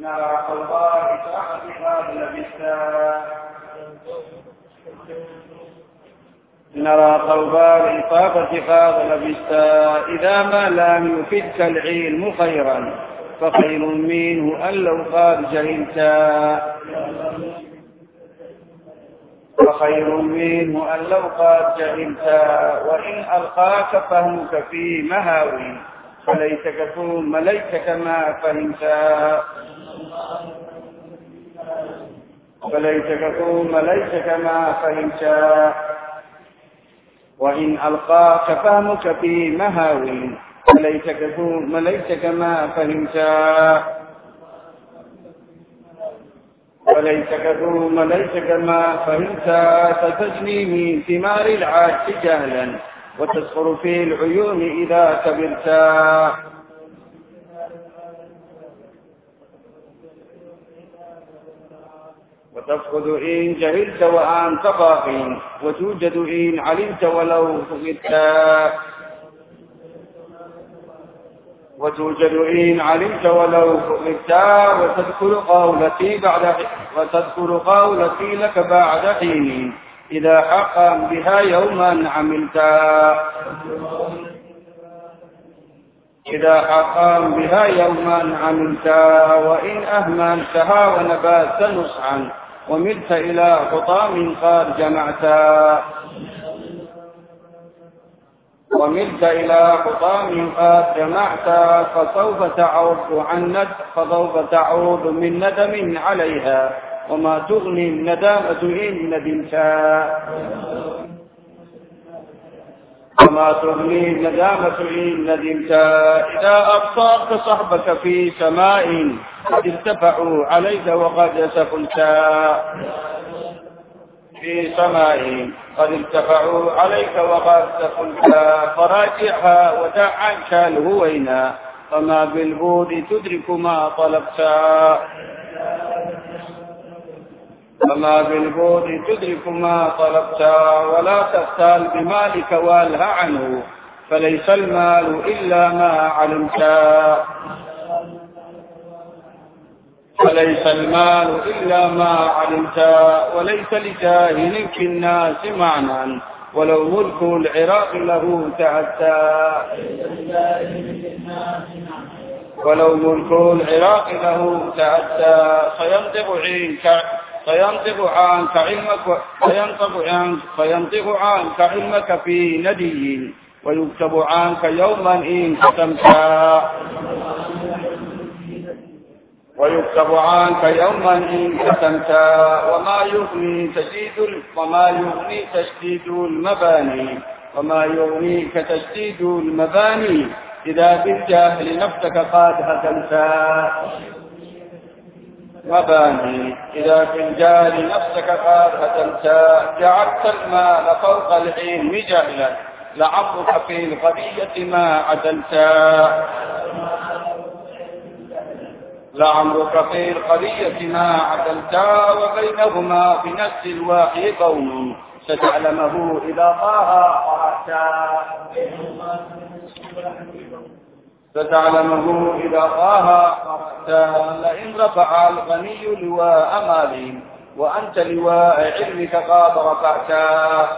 نرى الله صاحبها لبسا نرى قلب الإطافة فاضل بستا إذا ما لم يفدك العلم خيرا فخير منه أن لو قد جهلتا فخير منه أن لو قد جهلتا وإن ألقاك فهمك في مهاوي فليتك ثم ليتك ما فهمتا فليتك ثم ليتك ما فهمتا وإن ألقاك فهمك في مهاو فليتك ثم ليتك ما فهمتا وليتك ثم ليتك ما فهمتا ستجني من ثمار العاش جهلا وتسخر في العيون إذا كبرتا وتفقد إن جهلت وأنت باق وتوجد إن علمت ولو فقدت وتوجد إن علمت ولو فقدت وتذكر قولتي بعد وتذكر قولتي لك بعد حين إذا حقا بها يوما عملت إذا حقام بها يوما عملتا وإن أهملتها ونبات نصعا وملت إلى حطام قد جمعتا وملت إلى حطام قد جمعتا فسوف تعود عن ند فسوف تعود من ندم عليها وما تغني الندامة إن ندمتا وما تهني ندامة إن ندمت إذا أبصرت صحبك في سماء قد ارتفعوا عليك وقد سفلتا في سماء قد ارتفعوا عليك وقد سفلت فراجعها ودع عنك الهوينا فما بالبود تدرك ما طلبتا فما بالبود تدرك ما طلبتا ولا تبتال بمالك والها عنه فليس المال إلا ما علمتا فليس المال إلا ما علمتا وليس لجاهل في الناس معنى ولو ملك العراق له تعتا ولو ملك العراق له تعتا فينطق عين fayantiqu canka cilmaka fayantiqu fayantiqu canka cilmaka fi nadiyin wayugtabu canka yawma in katamta ويكتب عنك يوما إن كتمت. وما يغني تشديد وما يغني تشديد المباني. وما يغنيك تشديد المباني إذا بالجهل نفسك قد هزمت مباني إذا فنجان نفسك فاتة جعلت المال فوق العلم جهلا لعمرك في الغبية ما عدلتا لعمرك في القرية ما عدلتا وبينهما بنفس الواحي قوم ستعلمه إذا طه قرأتا ستعلمه إذا طاها قرأتا لئن رفع الغني لواء مال وأنت لواء علمك قاب رفعتا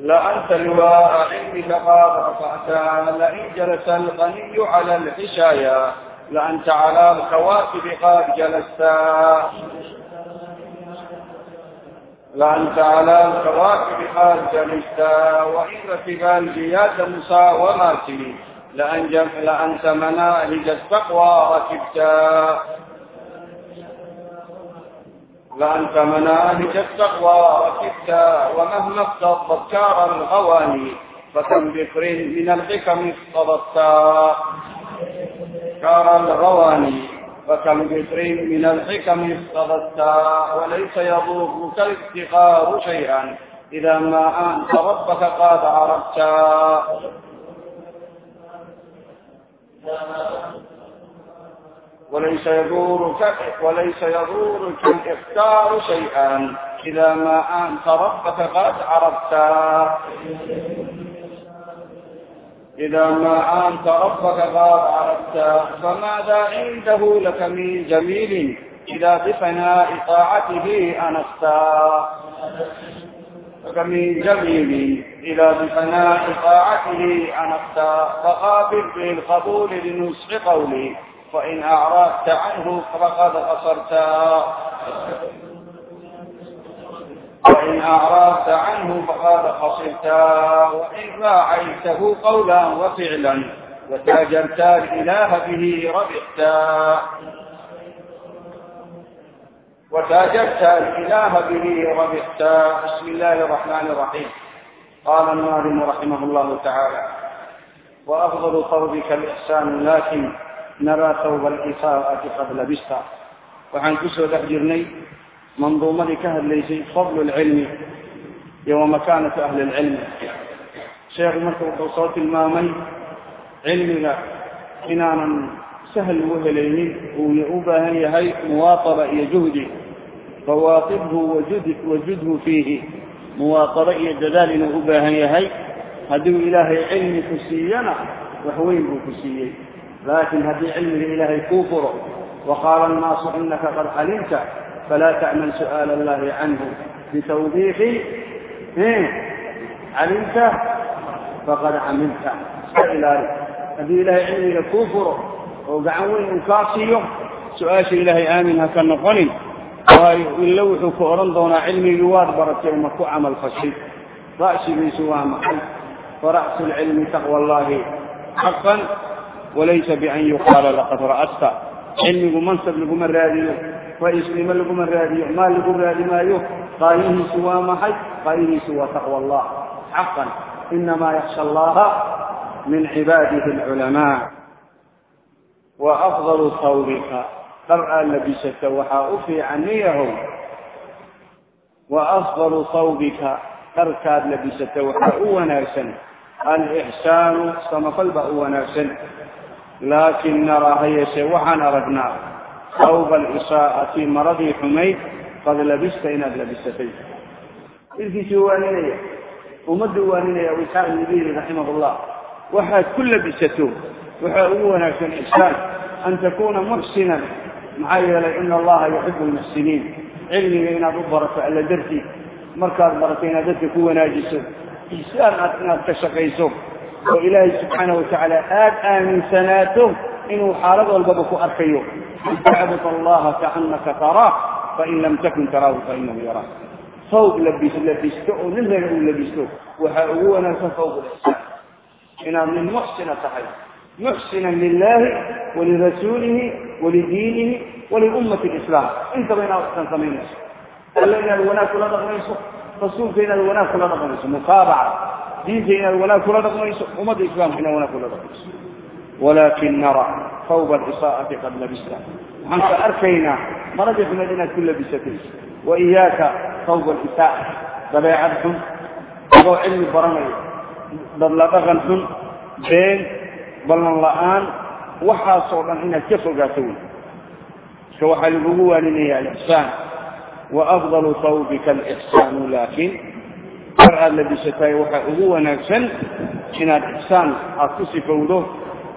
لأنت لواء علمك قاب رفعتا لئن جلس الغني على الحشايا لأنت على الكواكب قد جلستا لأنت على الكواكب قد جلست وإن في قلبي يا موسى ومارتي لأنت مناهج التقوى ركبتا لأنت مناهج التقوى ركبتا ومهما افتضت كار الهواني فكم بكر من الحكم اقتضبتا كار الغواني فكم بشر من الحكم افتضتا وليس يضرك الافتقار شيئا إذا ما أنت ربك قد عرفتا وليس يضرك وليس يضرك الاختار شيئا إذا ما أنت ربك قد عرفتا إذا ما أنت ربك قد عرفت فماذا عنده لك من جميل إذا بفناء طاعته أنست لك جميل إذا بفناء طاعته أنست فقابل بالقبول لنصح قولي فإن أعرضت عنه فقد قصرت وإن أعرضت عنه فقال خصمتا وإن راعيته قولا وفعلا وتاجرتا الإله به ربحتا وتاجرت الإله به ربحتا بسم الله الرحمن الرحيم قال الناظم رحمه الله تعالى وأفضل ثوبك الإحسان لكن نرى ثوب الإساءة قد لبست waxaan ku soo dhex manduumadii ka hadlaysay fadlu lcilmi iyo wamakaanatu ahli lcilmi sheekhu marka wuxuu soo tilmaamay cilmiga inaanan sahal ugu helaynin uu u baahan yahay muwaataba iyo juhdi fawaatibhu wajudhu fiihi muwaataba iyo dadaal inuu u baahan yahay hadduu ilaahay cilmi ku siiyana wax weyn buu ku siiyey laakiin haddii cilmiga ilaahay kuu furo وقال الناس إنك قد علمت فلا تعمل سؤال الله عنه بتوضيح علمته فقد عملته إلهي haddii ilaahay cilmiga kuu furo oo gacan weyn uu kaa siiyo su'aasha ilaahay aamin ha ka noqonin waayo ille wuxuu ku odhan doonaa cilmigii waad baratay ma ku camal fashay ra'sigiisu waa maxay fara'su lcilmi taqwa allahi xaqan walaysa bian yuqaala laqad ra'asta cilmigu mansab laguma raadiyo ra'iisnimo laguma raadiyo maal lagu raadi maayo qaayihiisu waa maxay? Qaayihiisu waa taqwa allah xaqan inamaa yaksha allaha min cibaadihi alculamaa. Wa afdalu thawbika. Dhar aad labisata waxaa u fiican niyahow. Wa afdalu thawbika. Dharkaad labisata waxaa u wanaagsan. Alixsaanu samafal baa u wanaagsan. Laakin naraa ha yeeshee waxaan aragnaa sawba alisaa'ati maradii xumayd qad labista inaad labisatay ilkiisuu waaninaya ummaddu waaninaya abu isxaaq ibnibiri raximah llah waxaad ku labisato waxaa ugu wanaagsan ixsaan an takuuna muxsinan maxaa yeelay ina allaha yuxibu lmuxsiniin cilmiga inaad u barato alla dartiid markaad barato inaad dadka ku wanaajiso ixsaan aad inaad ka shaqayso oo ilaahay subxaana watacaala aada aaminsanaato inuu xaalad walbaba ku arkayo allaha kaanaka taraah fain lam takun taraahu fainahu yaraah sawb labis labisto oo nin reega uu labisto waxaa ugu wanaagsan sawb lixsaan inaad nin muxsina tahay muxsinan lilahi walirasuulihi walidiinihi waliummati lislaam intaba inaad waxsan samaynayso alle inaad wanaag kula dhaqmayso rasuulka inaad wanaag kula dhaqmayso mutaabaca diinta inaad wanaag kula dhaqmayso ummadda islaamka inaad wanaag kula fawba alisaa'ati qad labista waxaan ka arkaynaa maradii xumeed inaad ku labisatay wa iyaaka fawba alisaa'a dabeecad xun adoo cilmi baranayo dadla dhaqan xun been ballan la'aan waxaasoo dhan inaad ka fogaato wey marka waxaa lagugu waaninaya alixsaan wa afdalu thawbika alixsaanu laakin dar aada labisataay waxaa ugu wanaagsan inaad ixsaan aad ku sifowdo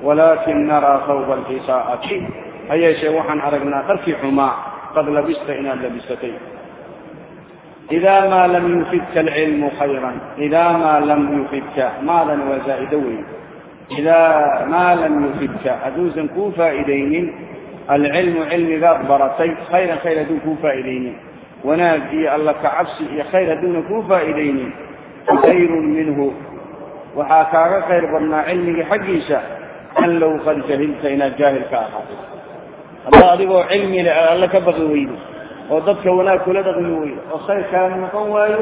walaakin naraa thawba alisaa'ati ha yeeshee waxaan aragnaa dharkii xumaa qad labista inaad labisatay idaa maa lam yufidka alcilmu khayran idaa maa lam yufidka maadan waa zaa'ido wey idaa maa lam yufidka hadduusan kuu faa'iidaynin alcilmu cilmigaad baratay khayran khayr hadduu kuu faa'iidaynin wanaag iyo alla kacabsi iyo khayr hadduuna kuu faa'iidaynin khayrun minhu waxaa kaaga khayr badnaa cilmigii xaggiisa an low qad jahilta inaad jaahil ka ahaatay haddaa adigoo cilmi le alla ka baqi weydo oo dadka wanaag kula dhaqmi weydo oo khayr kaaga noqon waayo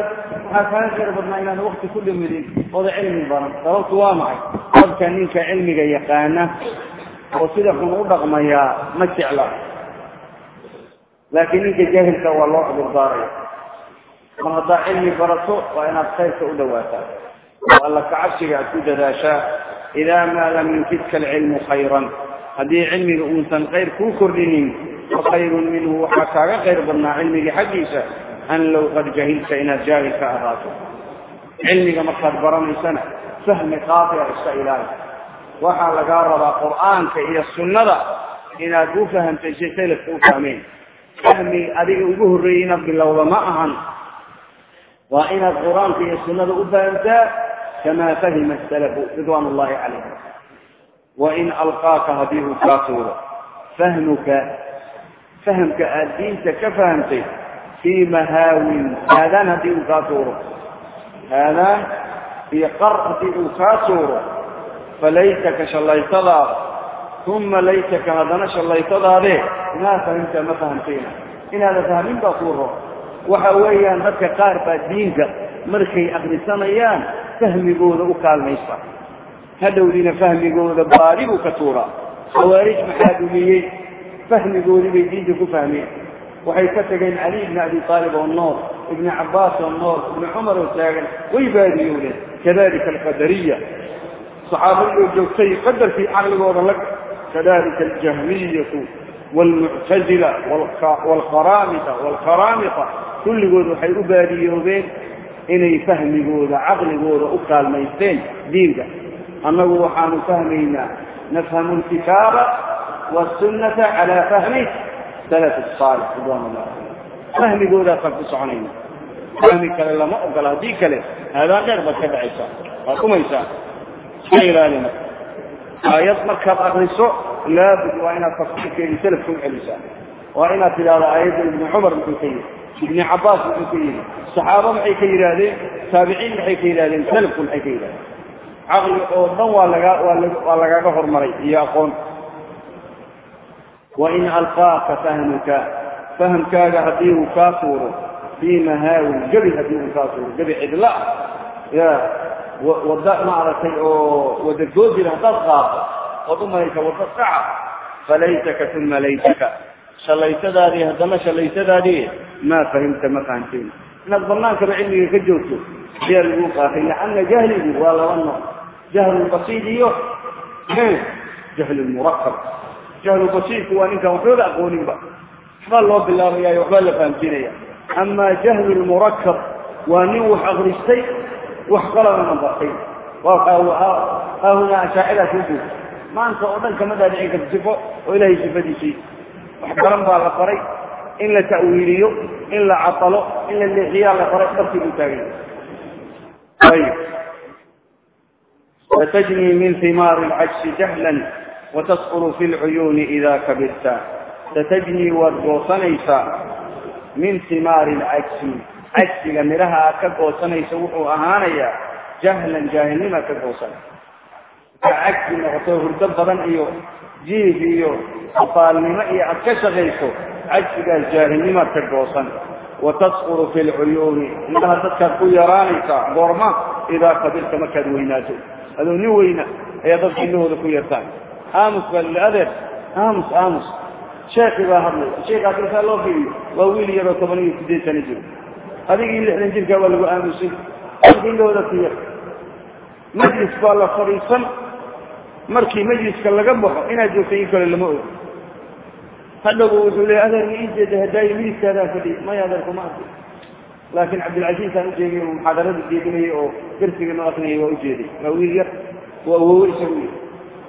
waxaa kaaga khayr badnaa inaan wakti ku dhimidin ooda cilmi baran sababtu waa maxay dadka ninka cilmiga yaqaana oo sida xun u dhaqmayaa ma jecla laakiin ninka jaahilka waa loo cudurdaaraya mar haddaa cilmi barato waa inaad khayrka u dhawaataa oo alla kacabsiga aad ku dadaashaa idaa maa lam yufidka alcilmu khayran haddii cilmiga uusan khayr kuu kordhinin fakhayrun minhu waxaa kaaga khayr badnaa cilmigii xaggiisa an low qad jahilta inaad jaahil ka ahaato cilmiga markaad baranaysana fahmi qaatica iska ilaali waxaa lagaa rabaa qur'aanka iyo sunnada inaad u fahamtay si salafka u fahmeen fahmi adiga ugu horreeyey inaad bilowda ma ahan waa inaad qur'aanka iyo sunnada u kaa tuuro fahmuka fahamka aada diinta ka fahamtay fii mahaawin haadaan haddii uu kaa tuuro haadaan iyo qar haddii uu kaa tuuro falaytaka shallaytadaada uma laytaka haddana shallaytadaadee maa fahimta ma fahamtayna inaada fahmin baa kuu ro waxa weeyaan dadka qaar baa diinka markay akrisanayaan fahmigooda u kaalmaysa hadhowdiina fahmigooda baadi buu ka tuuraa khawaarij maxaa dhumiyey fahmigoodii bay diinta ku fahmeen waxay ka tageen cali ibni abi aalib oo nool ibni cabbaas oo nool ibni cumar oo taagan way baadiyoodeen kadalika alqadariya saxaabadii oo joogtay qadarkii caqligooda la kadalika aljahmiyatu waalmuctazila waalqaraamita waalqaraamita kulligood waxay u baadiyoobeen inay fahmigooda caqligooda u kaalmaysteen diinka. Annagu waxaanu fahmaynaa nafhamu alkitaaba wasunnata calaa fahmi salaf saalix ridwan allah fahmigoodaasaan ku soconayna. Fahmi kale lama ogola haddii kale haadaan dheer baad ka dhacaysaa waad dhumaysaa iska ilaalina. Aayad markaad akriso laabud waa inaad tafsiirkeedii salafka u celisaa. Waa inaad tidhahdo aayadda ibni cumar muxuu ka yidhi ibni cabbaas muxuu ka yidhi saxaaba maxay ka yidhaahdeen taabiciin maxay ka yidhahdeen salafku maxay ka yidhahdeen caqli oo dhan waa lagaa waa lagaaga hormaray iyo aqoon. Wain alqaaka fahmuka fahamkaaga haddii uu kaa tuuro fii mahaawin gebi haddii uu kaa tuuro gebi cidla ya wada maaragtay oo wada goodira haddaad qaato ood umalaysa wada saca falaytaka uma laytaka shallaytadaadii maa fahimta ma fahamteen inaad banaankaba cilmiga ka joogto ayaa lagu qaatay lianna jahligu waa laba nooc jahlu basiid iyo jahlu murakab jahlu basiidku waa ninkaan waxbaba aqooninba waxbaa loo bilaabayayo waxbaa la fahamsiinaya ama jahlu lmurakab waa nin wax akristay wax qalabana bartay haahunaa ashaacida kuu guud maanta oo dhan kama daadicin karta sifo oo ilahay sifadiisii wax garan baa la faray in la tawiiliyo in la caalo in la leexiyaa la faro darkii buu taagay ayb satjni min himaari lcajsi jahla watasquru fi lcuyuuni ida kabirta. Satajni waad goosanaysaa min himaari lcajsi cajsiga midhaha aad ka goosanaysa wuxuu ahaanayaa jahlan jaahilnimaad ka goosan. Cajsi noqoto hurdo badan iyo jiif iyo afaalnimo iyo aad ka shaqayso cajsigaa jaahilnimadka goosan wa tasquru fi lcuyuuni indhaha dadkaad ku yaraanaysaa goorma idaa kabirta markaad weynaato adoo nin weyna ayaa dadka indhahooda ku yartaan aamus baa lili adeer aamus aamus sheekii baa hadlaya sheekaas intaa loo fiiriyo waa wiil yaroo toban iyo sideed sana jiro adigii lixdan jirkaa waa lagu aamusay dadka indhahooda ku yar majlis baa la fadhiisan markii majliska laga baxo inaad joogta in kale lama ogo hadhowba wuxuu leeya adeer ma ii jeeda hadaayo midiskaadaan fadhiy maya adeer kuma arki laakiin cabdilcaziizaan ujeegay uu muxaadarada jeedinayay oo darsiga noo akrinayay waa ujeeday waa wiil yar waa awowe isagu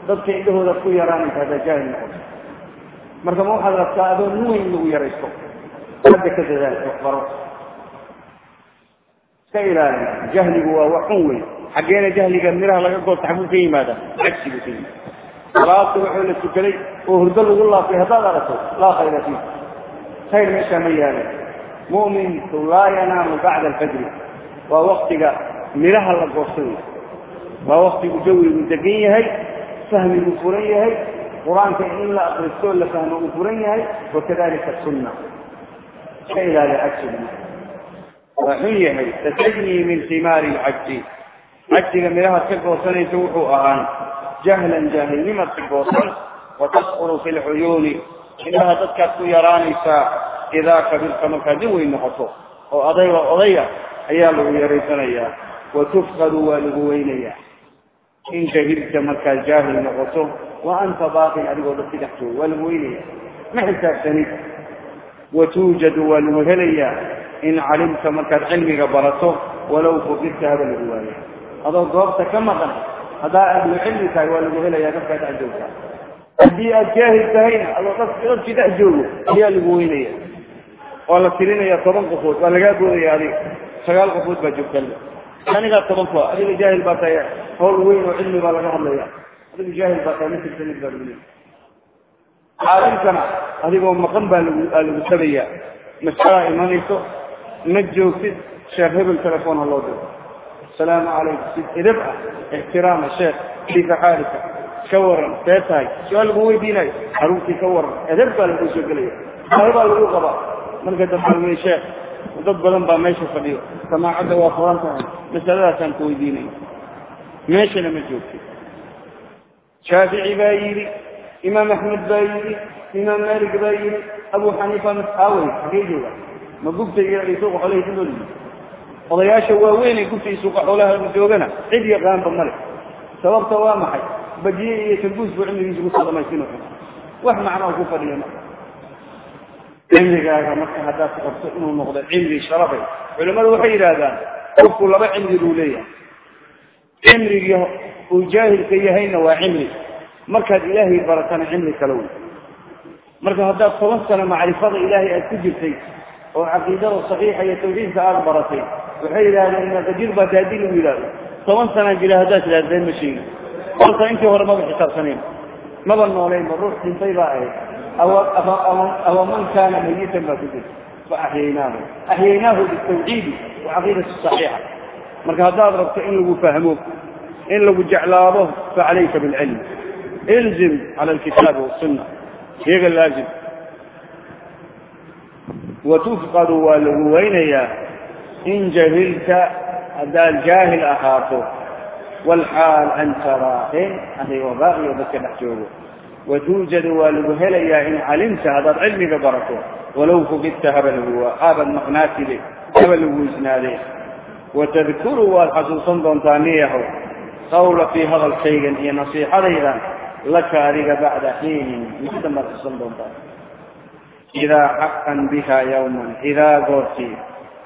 dadka indhahooda ku yaraanaysa haddaa jaahil noqoto. Marka ma waxaad rabtaa adoo nin lagu yaraysto hadda ka dadaal waxbaro iska ilaali jahligu waa wax xun weyn. Xaggeena jahliga miraha laga goosta xaguu ka yimaada cagsigu ka yimid salaada wuxuu la tukaday oo hurdo lagu laafay haddaad aragto laa khayra fii khayr meeshaa ma yaalan mu'minku laa yanaamu bacda alfajri. Waa waktiga midhaha la goostay. Waa waktigu jawigu degan yahay fahmigu furan yahay qur'aanka in la akristoo la fahmo uu furan yahay wakadalika sunna. Iska ilaali cagsiga waa xun yahay tatajnii min simaari lcajsi cajsiga midhahaad ka goosanaysa wuxuu ahaan jahlan jaahilnimaad ka goosan watasquru fi lcuyuuni indhaha dadkaad ku yaraanaysaa idaa kabirta markaad nin weyn noqoto oo adayga odaya ayaa lagu yaraysanayaa wa tufqadu waa lagu weynayaa. In jahilta markaad jaahil noqoto wa anta baaqin adigoo dadki dhex joogo waa lagu weynaya ma xisaabsanid wa tuujadu waa lagu helayaa. In calimta markaad cilmiga barato walow fukirta haba lagu waaya adoo goobta ka maqan haddaa ahlu cilmi tahay waa lagu helayaa dadkaa dhex joogtaa haddii aad jaahil tahayna adoo dadkii dhex joogo ayaa lagu weynaya. Waa la tirinaya toban qofood waa lagaa boodaya adiga. Sagaal qofood baa joogta anigaa toban kuwa adiga jaahil baa tahay hawl weyn oo cilmi baa laga hadlaya adigu jaahil baa tahay matirsanid baa lagu caalimkana adigoo maqan baa lagu aa lagu tabayaa. Mas'alaa imanayso ma joogtid sheekh hebel telefoon ha loo diro asalaamu calaykum sid edab ah ixtiraama sheekh kayfa xaalika. Ka waran see tahay su'aal lagu weydiinayo caruurtii ka waran edab baa lagu soo gelaya. Baahi baa lagu qabaa marka dambe sheekh dad badan baa meesha fadhiyo. Samaacadda waa furan tahay masaladaasaan ku weydiinaya meeshana ma joogtid shaafici baa yidhi imaam axmed baa yidhi imaam malik baa yidhi abu xaniifa masxaawey xagee jooga. Ma gubta iyo suuqa xoolaha ku noolyihi odayaasha waaweynee gubta iyo suuqa xoolaha joogana cid yaqaanba male sababta waa maxay? Bajiye iyo tarbuus buu cimrigiisa ku soo dhamaystin wax macnaa ku fadhiya marka cimrigaaga marka haddaad qabto inuu noqdo cimri sharafay culimmadu waxay yidhaahdaan qofku laba cimri buu leeyahay. Cimrigii uu jaahilka yahayna waa cimri markaad ilaahay baratana cimri kale wey. Marka haddaad toban sano macrifada ilaahay aad ku jirtay oo caqiidada saxiixa iyo tawxiidka aada baratay. Waxay yidhahdeen meeqajir baa haddii lagu yidhahdo toban sanaan jira haddaad tidhahdeen ma sheegin. Horta intii hore maba xisaabsanayn maba noolaynba ruux dhintay baa ahayd. Awa man kaana mayitan baa ku jirta faaxyaynaahu axyaynaahu. Bitawxiidi wa caqiidati saxiixa. Marka haddaad rabto in lagu fahmo in lagu jeclaado facalayka bilcilm. Ilzim cala alkitaabi wasunna iyaga laazim watufqadu waa lagu weynayaa in jahilta haddaad jaahil ahaato walxaal anta raaqin adigoo baaqiyo dadka dhex joogo watuujadu waa lagu helayaa in calimta haddaad cilmiga barato walow fugidta haba lagu aabad maqnaatide haba lagu isnaade watadkuru waad xasuusan doontaa niyahow qawla fii hadalkaygan iyo nasiixadaydan laka adiga bacda xiinin baad xusan doontaa idaa xaqan biha yawman idaa goortii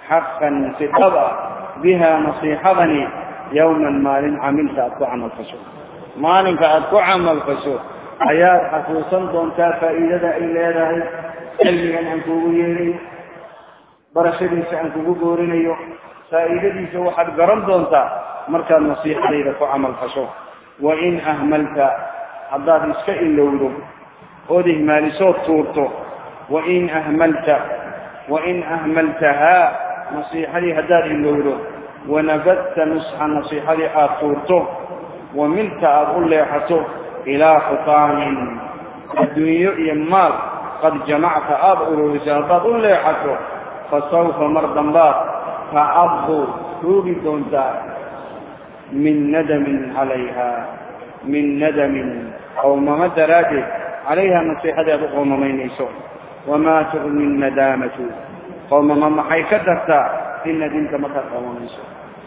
xaqan si dhab ah bihaa nasiixadani yawman maalin camilta aad ku camal fasho maalinka aad ku camal fasho ayaad xasuusan doontaa faa'iidada ay leedahay cilmigan aan kuugu yeerayo barashadiisa aan kugu goorinayo faa'iidadiisa waxaad garan doontaa markaad nasiixadayda ku camal fasho wa in ahmalta haddaad iska ilowdo ood ihmaalisood tuurto wain ahmalta wain ahmaltahaa nasiixadii haddaad ilowdo wanabadta nusxa nasiixadii aad tuurto wa milta aada u leexato ilaa xutaanin adduunyo iyo maal qad jamacta aada ururisay haddaad u leexato fasawfa mar dambaad tacaddu tuugi doontaa min nadamin calayha min nadamin qowmamo daraaddeed calayha nasiixadii aad u qowmamaynayso wamaa tugni nadaamatu qowmama maxay ka dartaa in nadinka markaad qowmamayso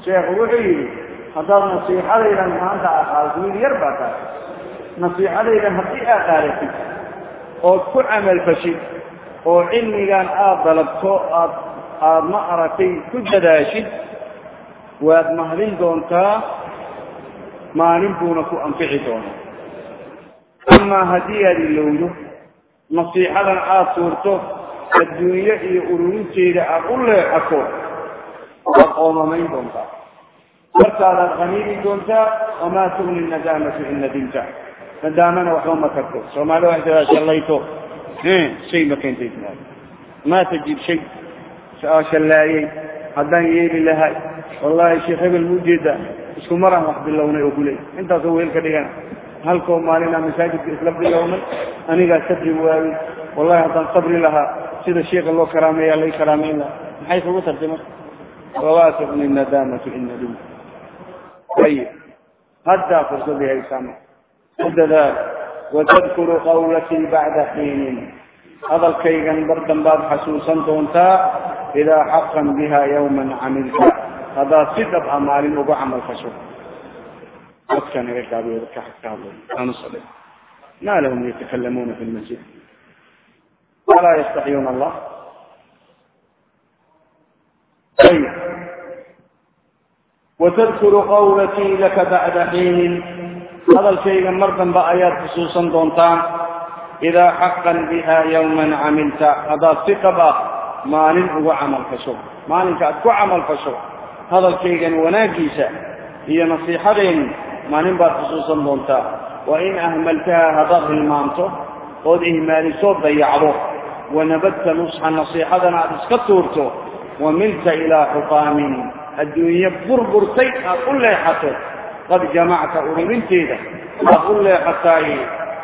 sheekhu wuxuu yidhi haddaad nasiixadaydan maanta aad qaadato wiil yar baa tahay nasiixadaydan haddii aad qaadatid ood ku camalfashid oo cilmigan aada dalabto aad aada ma aragtay ku dadaashid waad mahdin doontaa maalin buuna ku anfici doonaa amaa haddii aada ilowdo nasiixadan aada tuurto adduunyo iyo ururinteeda aada u leexato waad qoomamayn doontaa. Markaadaad qaniini doontaa wamaa tugni nadaamatu in nadimta nadaamana waxba ma karto. Soomaalida shallayto. Shay ma keentay tiraada maa tajib shay. Shallaayey haddaan yeeli lahay. Wallaahi sheekh hebel ma ujeeda isku maraan wax bilownay oo kuley intaasoo weel ka dhigana halkoo maalinaa masaajidka isla bilownay anigaa sabri waayey wallahi haddaan sabri lahaa sida sheika loo karaameeya lay karaameyn lahaa. Maxay kugu tartay marka walaa tugni nadaamatu in nadimta ayib haddaa fursadii haysaama u dadaal watadkuru qawlatii bacda xiinin. Hadalkaygan bar dambaad xasuusan doontaa idaa xaqan biha yawman camilta. Haddaad si dhab a maalin ugu camal fasho dadka naga gaabiyo dadka xag ka hadlay aanu sale ma lahum yatakalamuuna fi lmasjid walaa yastaxyuuna allah ayib watadkuru qawlatii laka bacda xiinin hadalkayga mar dambe ayaad xusuusan doontaan idaa xaqan biha yowman camilta haddaad si qab ah maalin ugu camal fasho maalinka aad ku camal fasho hadalkaygan wanaaggiisa iyo nasiixadeenni maalin baad xusuusan doontaa. Wa in ahmaltaha haddaad hilmaamto ood ihmaalisoo dayacdo. Wanabadta nusxa nasiixadana aad iska tuurto wamilta ilaa xutaamin adduunye burburtay aad u leexato. Qad jamacta ururinteeda aad u leexataay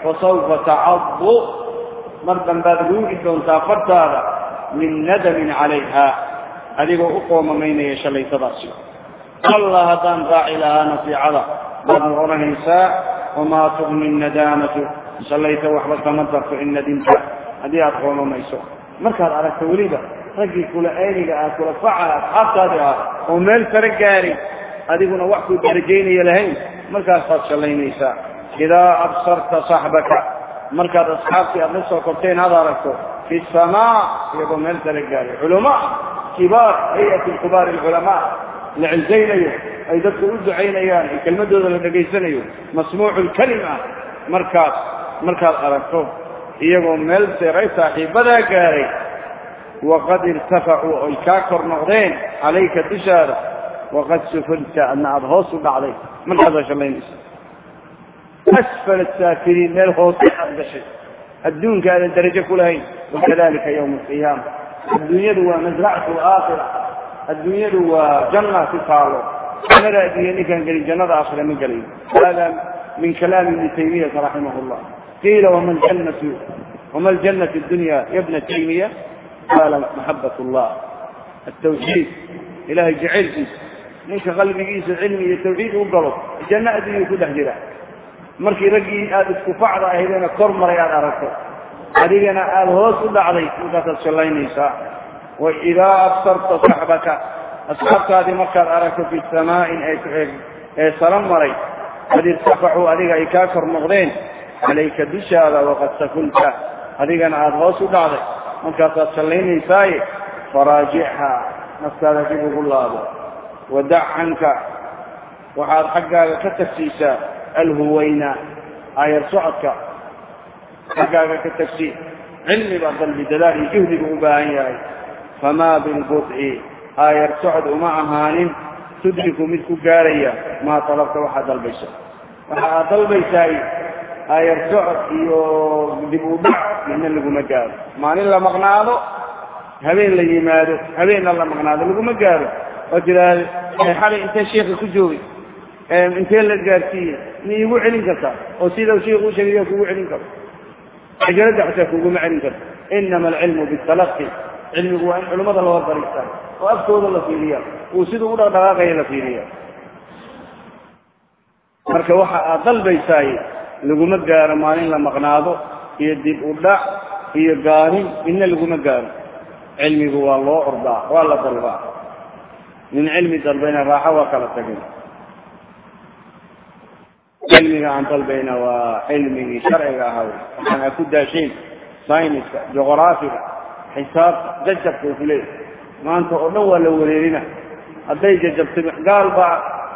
fasawfa tacaddu mar dambaad ruugi doontaa fartaada min nadamin calayha. Adigoo u qoomamaynaya shalaytadaasi. Allah haddaan raaci lahaa nasiicada baad odhanaysaa wamaa tugni nadaamatu shallayta waxba kama darto in nadimta haddii aad qoomamayso markaad aragto weliba raggii kula eeniga ah kula facala asxaabtaadi ah oo meel sare gaari adiguna wax kuu darajaynaya lahayn markaasaad shallaynaysaa idaa absarta saxbaka markaad asxaabtii aad la soo korteen had aragto fi samaa iyagoo meel sare gaari culamaa kibaar hay'ati la cizaynayo ay dadku u ducaynayaan ay kelmadooda la dhegaysanayo masmuucu lkalima markaas markaad aragto iyagoo meel seeray saaxiibadaa gaaray waqad irtafacuu oy kaa kor noqdeen calayka dushaada waqad sufilta adna aada hoos u dhacday. Markaasaa shallaynaysa asfal saafiriin meel hoose aad gashay adduunka aadan darajo ku lahayn wakadalika yawma alqiyaama. Adduunyadu waa masracatu aakhira adduunyadu waa janna ku taalo. Jannada adduunya ninkaan gelin jannada aakhira ma gelayo hada min kalaami ibni taymiyata raximah llah qiila wama ljannatu wama ljannatu dunya ya bna taymiya? Qaala maxabat llah atawxiid ilahay jacaylkiisa ninka qalbigiisa cilmi iyo tawxiid u galo janno adduunya ku dhex jira. Markii raggii aada isku facda ahaydena kor maray aada aragto. Adigana aada hoos u dhacday markaasaad shallaynaysaa wa idaa absarta saxbaka. Asxaabtaadii markaad aragto fi samaa'in ee saro maray qad irtafacuu adiga ay kaa kor noqdeen. Calayka dushaada waqad sakulta adigana aada hoos u dhacday. Markaasaad shallaynaysaay faraajichaa naftaada dib ugu laabo. Wadac canka. Waxaad xaggaaga ka tagsiisaa alhuwayna aayar socodka. Xaggaaga ka tagsi cilmi baa dalbi dadaal iyo juhdigu u baahan yahay famaa bilbudci aayar socod uma ahaanin tudriku mid ku gaaraya maa talabta waxaad dalbayso waxa aad dalbaysaay aayar socod iyo dib u dhac midna laguma gaaro maalin la maqnaado habeen la yimaado habeenna la maqnaado laguma gaaro oo tiraahdo xalay intee sheika ku joogay intee la gaarsiiyey ma iigu celin kartaa oo sida shiiku u sheegaya kugu celin karto cajalada xataa kuguma celin karto inama alcilmu bitalaqi cilmigu waa in culimmada la horfariistaa oo afkooda la fiiriya uu siduu u dhaqdhaqaaqaya la fiiriya marka waxa aad dalbaysaay laguma gaaro maalin la maqnaado iyo dib u dhac iyo gaarin midna laguma gaaro. Cilmigu waa loo ordaa waa la dalbaa. Min cilmi dalbayna raaxo waa kala tagin. Cilmiga aan dalbayna waa cilmigii sharciga ahaa waxaan a ku daashayn sayniska juqraafiga xisaabta jajabka u kuleeyahy maanta oo dhan waa la wareerina. Hadday jajabta gaal baa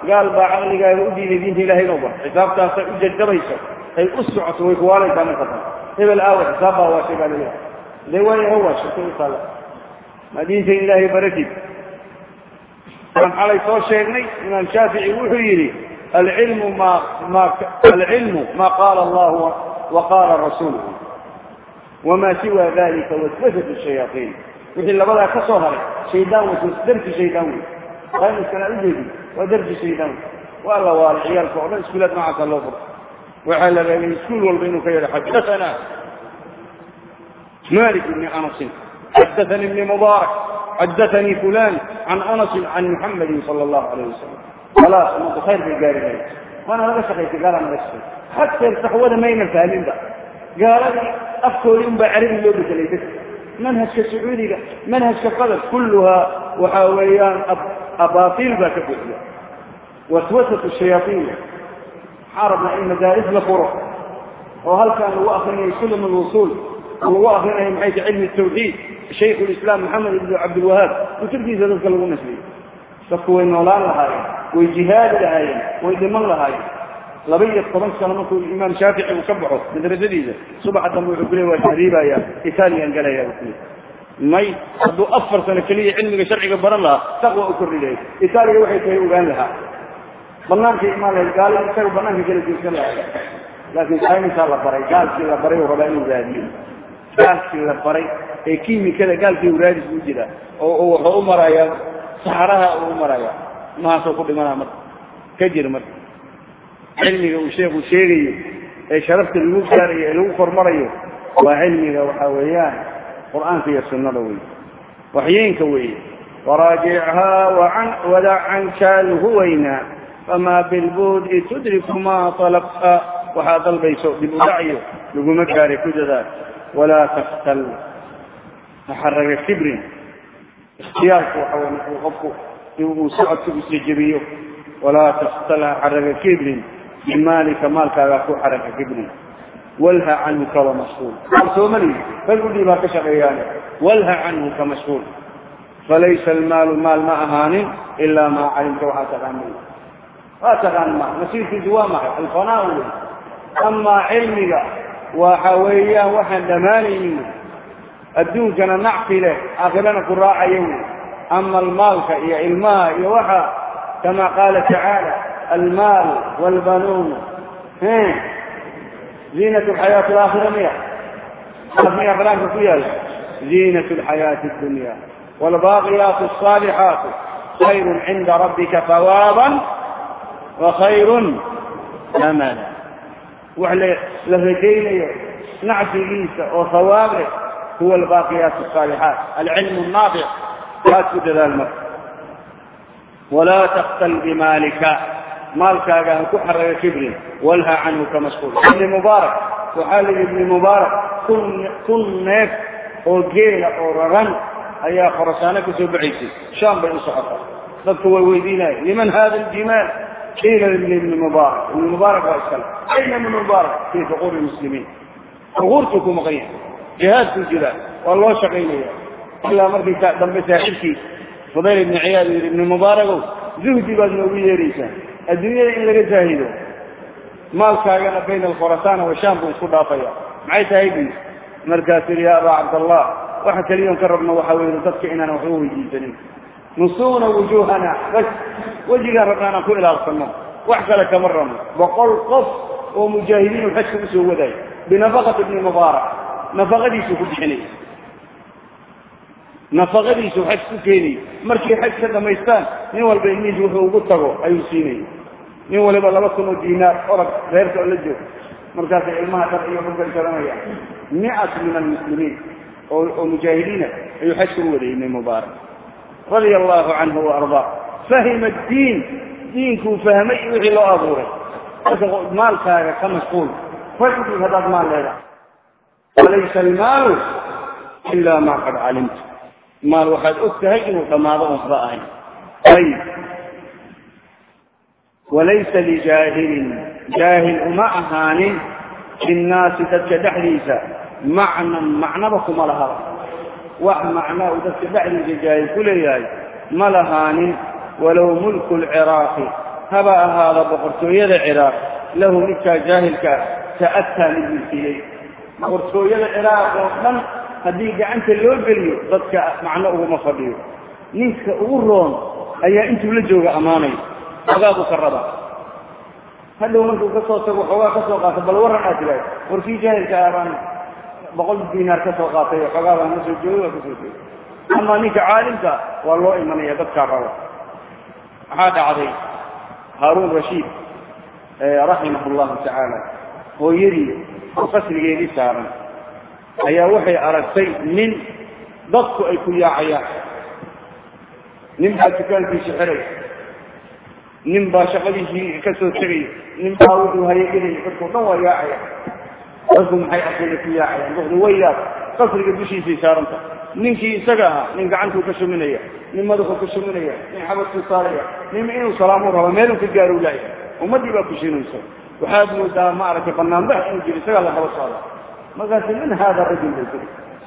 gaal baa caqligaaga u diiday diinta ilahay inuu bar xisaabtaasay u jajabayso ay u socoto way kuwaalaysaa marka dan hebel aawa xisaab baa waashay baa la leeyahay dee waayo ha waashata u taala ma diinta ilaahay baratid aan xalay soo sheegnay imaam shaafici wuxuu yidhi alcilmu ma ma alcilmu ma qaala allahu wa qaala rasuuluhu wama siwa dalika waswasat shayaaiin wixii labadaa ka soo haray shaydaan waswas darsi shaydaan wey sayniskana ujeedi waa darsi shaydaan waa la waalay ciyaalka o dhan iskuulaad noocaasa loo furo waxaa la reebay iskuul walba inuu ka yidho xadathana malik ibni anasin xadathani ibni mubaarak xadathanii fulan can anasin can muxamadin sala allahu alayh wasalam khalaas ummadda khayr bay gaari lahayd waana laga shaqaysay gaalaa naga shaqay hateer saxwada mayna fahminba gaaladii afkoodii un carabi loo bedelay dadka manhajka sacuudiga manhajka qadar kulluhaa waxaa weeyaan abaatiil baa ka buuxda waswasatu shayaaiin waxaa rabnaa in madaaris la furo oo halkaan lagu akrinayo sulam alwusuul oo lagu akrinayo maxay ta cilmi tawxiid shaykhu lislaam maxamed ibnu cabdilwahaab kutubtiisa dadka lagu nasriyey dadku way noolaan lahaayeen way jihaadi lahaayeen way dhiman lahaayeen laba iyo toban sano markuu imaam shaafici uu ka baxo madrasadiisa subaxa dambe wuxuu kule waa tahriibaya italian galaya kule may hadduu afar sano keliya cilmiga sharciga baran lahaa taqwa u kordhi lahayd itaaliya waxay tahay ogaan lahaa. Banaanka imaan lahayd gaalada isaga banaanka kala joogsan lahay laakiin saynisaa la baray gaalkii la baray uu rabaa inuu raadiyo. Gaalkii la baray ee kimikada gaalkii raadis u jira oo wuxuu u marayaa saxaraha uu u marayaa. Mahaasoo ku dhimanaa marka. Ka jir marka cilmiga uu sheekhu sheegayo ee sharafta lagu gaarayo ee lagu kormarayo waa cilmiga waxa weeyaan qur'aanka iyo sunnada wey waxyeenka weeye. Waraajichaa wadac canka alhuwayna famaa bilbuudi tudriku maa talabta waxaad dalbayso dib u dhacyo laguma gaaray ku dadaal. Walaa taktal maxaraga kibrin. Ikhtiyaarku waxa wey markuu qofku uu socodka isjajebiyo walaa taktal xaraga kibrin bimaalika maalkaagaa ku xaraga kibrin walha canhu kawa mashhuul soomali rag udhii baa ka shaqeeyaane walha canhu ka mashhuul falaysa almaalu maal ma ahaanin ilaa maa calimta waxaa taqaanay waa taqaan ma nasiibkiisu waa maxay alfanaa wey amaa cilmiga waxa weeyaan waxaan dhammaanaynin adduunkana nacfi leh aakhirana ku raacayo wey ama almaalka iyo ilmaha iyo waxa kama qaala المال والبنون زينة الحياة الآخرة مية مية فلان فيها زينة الحياة الدنيا والباقيات الصالحات خير عند ربك ثوابا وخير أملا وعلى لفكين نعسي عيسى وثوابه هو الباقيات الصالحات العلم النافع لا تدل ولا تقتل بمالك maalkaaga ha ku xaraga kibrin walha canhu ka mashquul. Ibni mubaarak waxaa la ibni mubaarak kun neef oo geela oo raran ayaa khorasaano ka soo baxaysay shaam bay u socotaa dadku way weydiinaya liman hada aljimaal? Qiila libni mubaarak. Ibni mubaarak waa iskale. Ayna ibni mubaarak? Fii fuquuri muslimiin. Fuquurtuu ku maqan yahay. Jihaadkuu jiraa waa loo shaqaynaya ilaa markii dambe saaxibkii fudayl ibni ciyaad yidhi ibni mubaaragow zuhdi baad noogu yeeraysaa adduunyada in laga zaahido maalkaagana bayna alkhurasaana wa shaam buu isku dhaafaya. Maxay tahay bu markaasuu yidhi ya abaa cabdallah waxa keliyoon ka rabno waxaa weeye dadka inaan waxba weydiisanin. Nusuuna wujuuhana bas wejigaan rabna inaan ku ilaalsano wax kale kama rabno. Boqol qof oo mujaahidiinu xajka u soo wadaayo binafaqati ibni mubaarak. Nafaqadiisuu ku bixinay. Nafaqadiisu xaj ku keenay. Markay xaj ka dhamaystaan nin walba ilmihiis wuxuu ugu tago ayuu siinayay nin waliba laba kun oo diinaar orag reerka oo la joogo. Markaasay ilmaha dhar iyo dhulkay garanayaan. Micat min almuslimiin. Oo mujaahidiina ayuu xajka u wadayay ibni mubaarak radia allahu canhu wa ardaa fahima addiin. Diinkuu fahmay wixii loo abuuray. Marka maalkaaga ka mashquul. Fadhigii haddaad maal leedahay. Walaysa almaalu ilaa maa qad calimta maal waxaad og tahay inuu dhammaado oon waxba ahayn. Ayib walaysa lijaahilin jaahil uma ahaanin linnaasi dadka dhexdiisa macnan macnaba kuma lahaba wax macnaa uu dadka dhexdiisa jaahil ku leeyahay ma lahaanin walow mulku lciraaqi haba ahaada boqortooyada ciraaq lahu midkaa jaahilka ah ta'ataa mid milkiyey boqortooyada ciraaq oo dhan haddii gacanta loo geliyo dadka macno uguma fadhiyo ninka ugu roon ayaa intuu la jooga ammaanaya xoogaa buu ka hadhow markuu ka soo tago xoogaa ka soo qaato bal aad tilahay warkii jaahilka ah baan boqol diinaar ka qaatay oo xoogaa baan ka soo joogay waa ka soo joogay amaa ninka caalimka waa loo imanaya dadkaa raba. Maxaa dhacday? Haaruun rashiid raximah allahu tacaala hooyadii oo qasrigeedii saaran ayaa waxay aragtay nin dadku ay ku yaacayaan. Nin baa dukaankiisa xiray nin baa shaqadiisii ka soo tegay nin baa wuxuu hayagelay dadkao dhan waa yaacaya. Dadku maxay arkayda ku yaacayaan? Duqdu way yaab. Qasriga dushiisay saaranta ninkii isaga ahaa nin gacantuu ka shuminaya nin madaxuu ka shuminaya nin xabadkuu saaraya nin inuu salaamuu rabo meeluu ka gaaruu laaya ummaddii baa kushinaysa waxaad moodaa maaragtay banaanbax inuu jiro isagaa la daba socda markaasi min hada rajul bay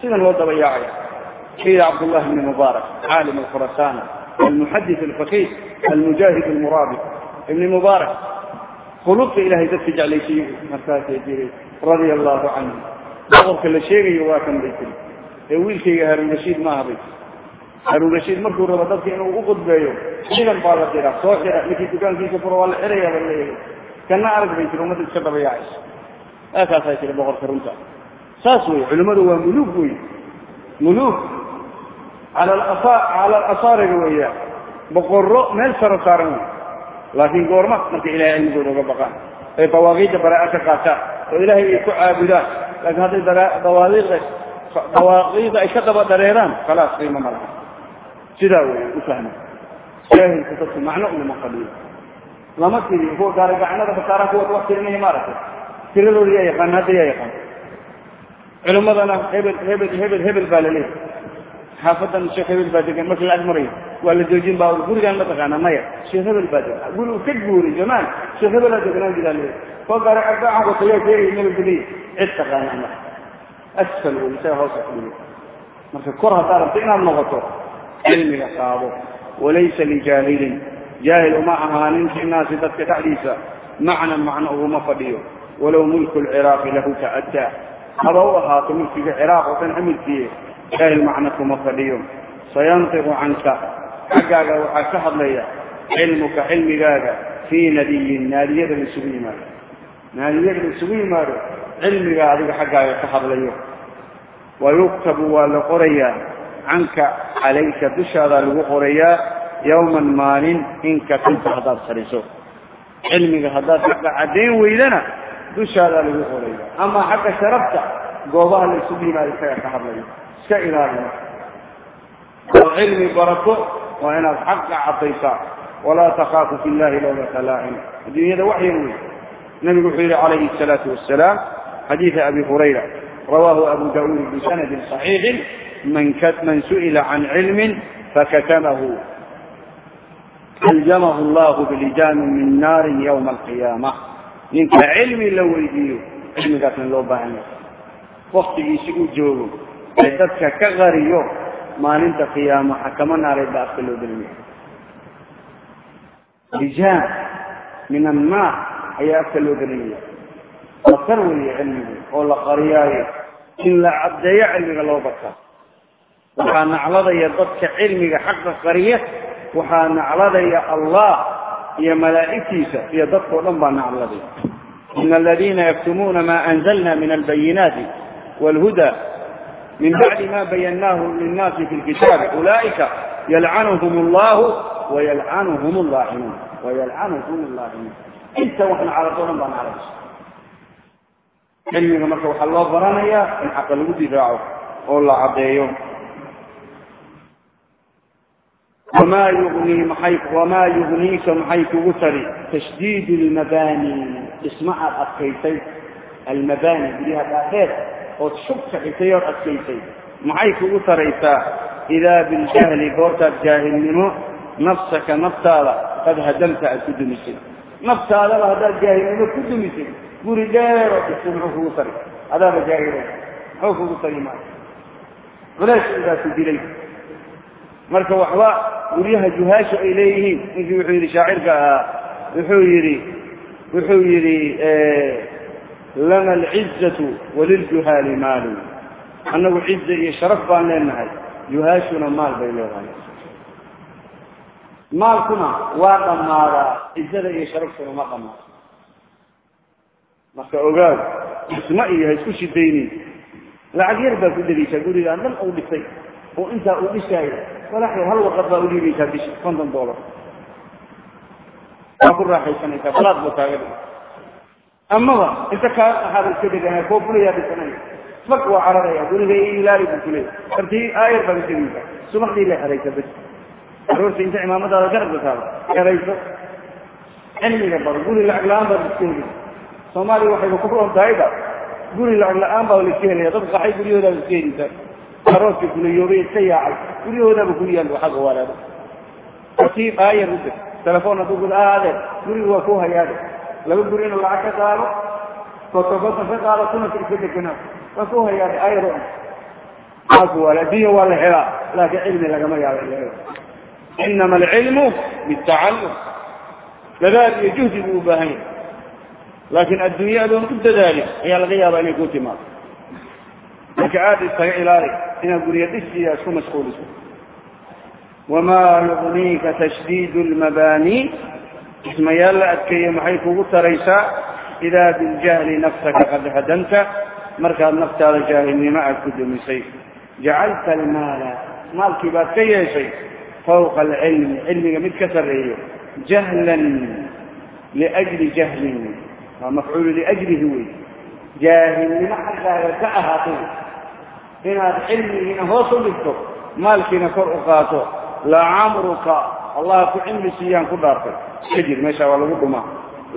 sidan loo daba yaacaya. Qiila cabdullahi bni mubaarak caalim alkhurasaana almuxadith alfaqiih almujaahid almuraabit ibni mubaarak khuluqta ilahay dadka jeclaysiiye markaasay tiri radia allahu canhu boqorka la sheegayo waa kan bay tiri ee wiilkayga haruun rashiid maaha bay tiri haruun rashiid markuu rabo dadka inuu u qudbeeyo ciidan baa la diraa soo xira ninkii dukaankiisa furo waa la xirayaa ba leeyahay kana arag bay tiri ummadda iska dabayaacayso aakaasaa tiri boqorka runta saas wey cala alasaariga weeyaan boqorro meel saro saaran wey laakiin goorma marka ilahay cilmigooda uga baqaan. Ay dawaaqiidda baraa'a ka qaataan oo ilaahay ay ku caabudaan. Laakiin hadday dawaaqiida ay ka daba dareeraan khalaas qiimo ma laha. Sidaa wey u fahma. Jaahilku dadku macno unama fadhiyo lama tiriyo kuwa gaaragacanada basaaraha kuwa wax tirinaya maaragtay tiradooda yaa yaqaan hadda yaa yaqaan. Culimmadana hebel hebel hebel hebel baa laleeyahy xaafadan sheekh hebel baa degan markii la ag marayo waa la joojin baa gurigaan ma taqaana maya. Sheekh hebel baa degan guri uu ka guuri zamaan sheekh hebelaa deganaan jiraa leeyahy koo gaara arbaacan watayaa sheegay meel beliya cid taqaana ma asfal wey isaga hoosa kudhiyo marka kor haddaa rabto inaad noqoto cilmiga qaado walaysa lijaahilin jaahil uma ahaanin fi naasi dadka dhexdiisa. Macnan macno uguma fadhiyo. Walow mulku lciraaqi lahu ta'addaa haba u ahaato mulkiga ciraaq oo dhan amirkiiye jaahil macno kuma fadhiyo sayantiqu canka xaggaaga waxaa ka hadlaya cilmuka cilmigaaga fii nadiyin naadiyada la isugu yimaado. Naadiyada la yimaado cilmiga adiga xaggaaga ka hadlayo. Wa yuktabu waa la qorayaa canka calayka dushaadaa lagu qorayaa yowman maalin in katanta haddaad sariso cilmiga haddaad xagga caddayn weydana dushaadaa lagu qoraya ama xagga sharafta goobaha la isugu yimaado isaga ka hadlayo iska ilaali oo cilmi barato waa inaad xaqa caddaysaa. Walaa takaafu fi llahi lowmata laa'im adduunyada wax yar wey nebigu wuxuu yidhi calayhi الsalaau wasalaam xadiida abi hurayra rawaahu abu dawuud bisanadi صaxiixi man su'ila can cilmin fakatamahu. Aljamahu allahu bilijaami min naari ywma alqiyaama. Ninka cilmi la weydiiyo cilmigaasna loo baahan yahay. Waktigiisi uu joogo ee dadka ka qariyo maalinta qiyaamo xakamo naareed baa afka loo gelinaya lijaam min annaar ayaa afka loo gelinaya bakar weeye cilmigu oo la qariyaayo in la caddeeyo cilmiga loo bartaa waxaa nacladaya dadka cilmiga xaqa qariya waxaa nacladaya allah iyo malaa'igtiisa iyo dadkao dhan baa nacladaya ina aladiina yaktumuuna ma anzalna min albayinaati wاlhuda min bacdi ma bayannaahu linnaasi fi lkitaabi ulaa'ika yalcanuhum allahu wayalcanuhum allaacinuun wayalcanuhum allaacinuun inta wax nacladoo dhan baa nacladaysa cilmiga marka waxaa loo baranayaa in xaqa lagu difaaco oo la caddeeyo wma yugni maay wamaa yugniika maxay kugu tari tashdiid lmabani dhisma aad adkaysay almabani guryaha dhaadheer ood shub kaxisay ood adkaysay. Maxay kugu taraysaa idaa biljahli goortaad jaahilnimo nafsaka naftaada qad hadamta aad ku dumisay. Naftaadaba haddaad jaahilnimo ku dumisay guri dheer oo dhistay muxuu kugu tari adaaba jaahilay muxuu kugu tari maayo culayskaasu dilay. Marka waxba guryaha juhaasha ay leeyihiin. Ninkii wuxuu yidhi shaacirka ahaa. Wuxuu yidhi wuxuu yidhi lana alcizatu waliljuhaali maalu annagu ciza iyo sharaf baan leenahay. Juhaashuna maal bay leedahay. Maalkuna waa dhammaadaa cizada iyo sharaftuna ma dhammaado marka ogaad dhisma iyo ha isku shidaynin. Lacag yar baa ku degaysaa gurigaan dhan uu dhisay oo intaa uu dhisaayo walaxyar hal warqad baa udhiibaysaa bishi konton dollar. Waa ku raaxaysanaysaa balaad buu kaaga amaba inta kaa axaada iska deganaa koo fulayaa dhisanaya fag waa cararaya guriga iyo ilaali buu kuleeyay kartii aayar baad utegaysaa subaxdii la xeraysa bas aroorta inta cimaamadaada garabka taado xerayso cilmiga baro guri lacag la'aan baad iska heli soomaaliya waxayba ku roon tahayba guri lacag la'aan baa la iska helaya dad qaxay guryahoodaaba iska helisa arooska kuleyoobay iska yaacay. Guryahoodaaba kuli yaal xagga waalaado katiib aayar u dir telefoon hadduu gud aadee guriga waa ku hayaade laba guri inuu lacag ka qaado kotokotan ka qaado kunaka iska deganaa waa ku hayaade aayar o aaku waale addunya waa la helaa laakiin cilmi lagama yaabo in inama alcilmu bitacallum dadaal iyo juhdi buu u baahan yahay laakiin adduunye adoon u dadaalin ayaa laga yaabaa inay ku timaado marka aada iskaga ilaali inaad guryo dhisiya isku mashquuliso wamaa yugniika tashdiid lmabaani ismayaal la adkeeye maxay kugu taraysaa? Idaa biljahli nafsaka qad hadanta markaad naftaada jaahilnimo aad ku dumisay. Jacalta almaala maalkii baad ka yeeshay fawqa alcilmi cilmiga mid ka sarreeyo. Jahlan liajli jahlin waa mafcuulu liajlihi wey jaahilnimo xaggaaga ka ahaatay inaad cilmigiina hoos u dhigto maalkiina kor u qaato. Lacamruka allah ku cimri siiyaan ku dhaartay. Iska jir meesha waa lagu dhumaa.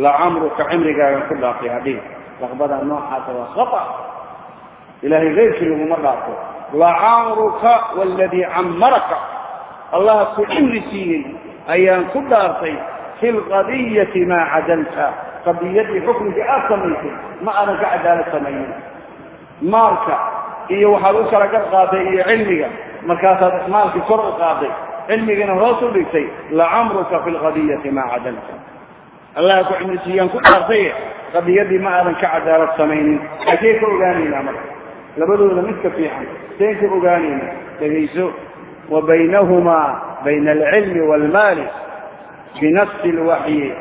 Lacamruka cimrigaagan ku dhaartay hadhihi laqbada noocaasa waa khata. Ilahay keyrkii laguma dhaarto. Lacamruka waladii cammaraka. Allah ku cimri siiyey ayaan ku dhaartay. Fi lqadiyati maa cadalta. Qadiyadii xukmigii aad samaysay ma aadan ka cadaalad samaynin maalka iyo waxaad u kala gar qaaday iyo cilmiga markaasaad maalkii kor u qaaday cilmigiina hoos u dhigtay lacamruka fi lqadiyati maa cadalta. Allah ku cimri siiyaan ku dhaartay qadiyadii ma aadan ka cadaalad samaynin. Xagee ka ogaanaynaa marka labadooda midka fiican seen ka ogaanayna dhegayso. Wa baynahumaa bayna alcilmi waalmaali binafsi lwaxyi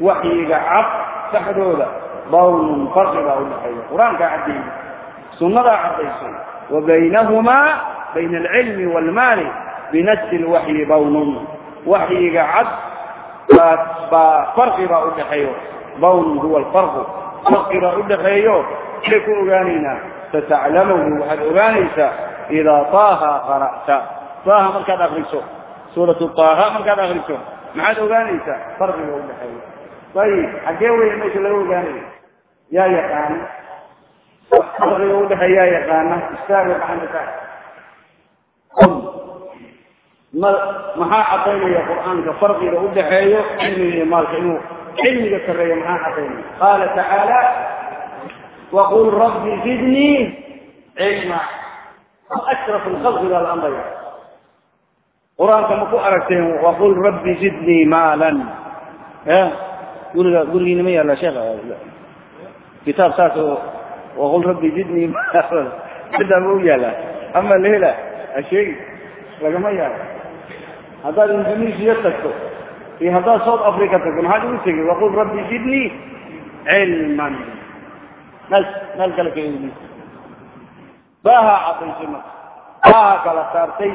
waxyiga cad dhexdooda bawnun farqi baa udhaxeeya qur'aankaa caddeeyey sunnadaa caddaysay wa baynahumaa bayna alcilmi waalmaali binafsi lwaxyi bawnun waxyiga cad baa baa farqi baa udhaxeeyo bawnun huwa alfarqu farqi baa udhaxeeyo say ku ogaanaynaa sataclamahu waxaad ogaanaysaa idaa taaha qara'ta taaha markaad akriso suuratu taaha markaad akriso maxaad ogaanaysaa farqiga udhaxeeya ayib xaggee weya meesha laga ogaanayo yaa yaqaana farqiga udhaxeeya yaa yaqaana istaaga gacanta ka ma maxaa cadaynaya qur'aanka? Farqiga udhaxeeyo cilmiga iyo maalka inuu cilmiga sareeyo maxaa cadaynaya qaala tacaala waqul rabbi zidnii cilma. Ashraf lkhalqi baa la amraya qur'aanka ma ku aragteen waqul rabbi zidnii maalan. Guriga gurigiina ma yaalla sheekh? Kitaab saas oo waqul rabbi zidnii maalan. Sidaa ma u yaallaa ama la hela hasheegi lagama yaabo haddaad indonesiya tagto. Iyo haddaad south africa tagto. Maxaad ugu tegay waqul rabbi zidnii cilman meel meel kale ka eegdi baaha cadaysay marka baaha kala saartay.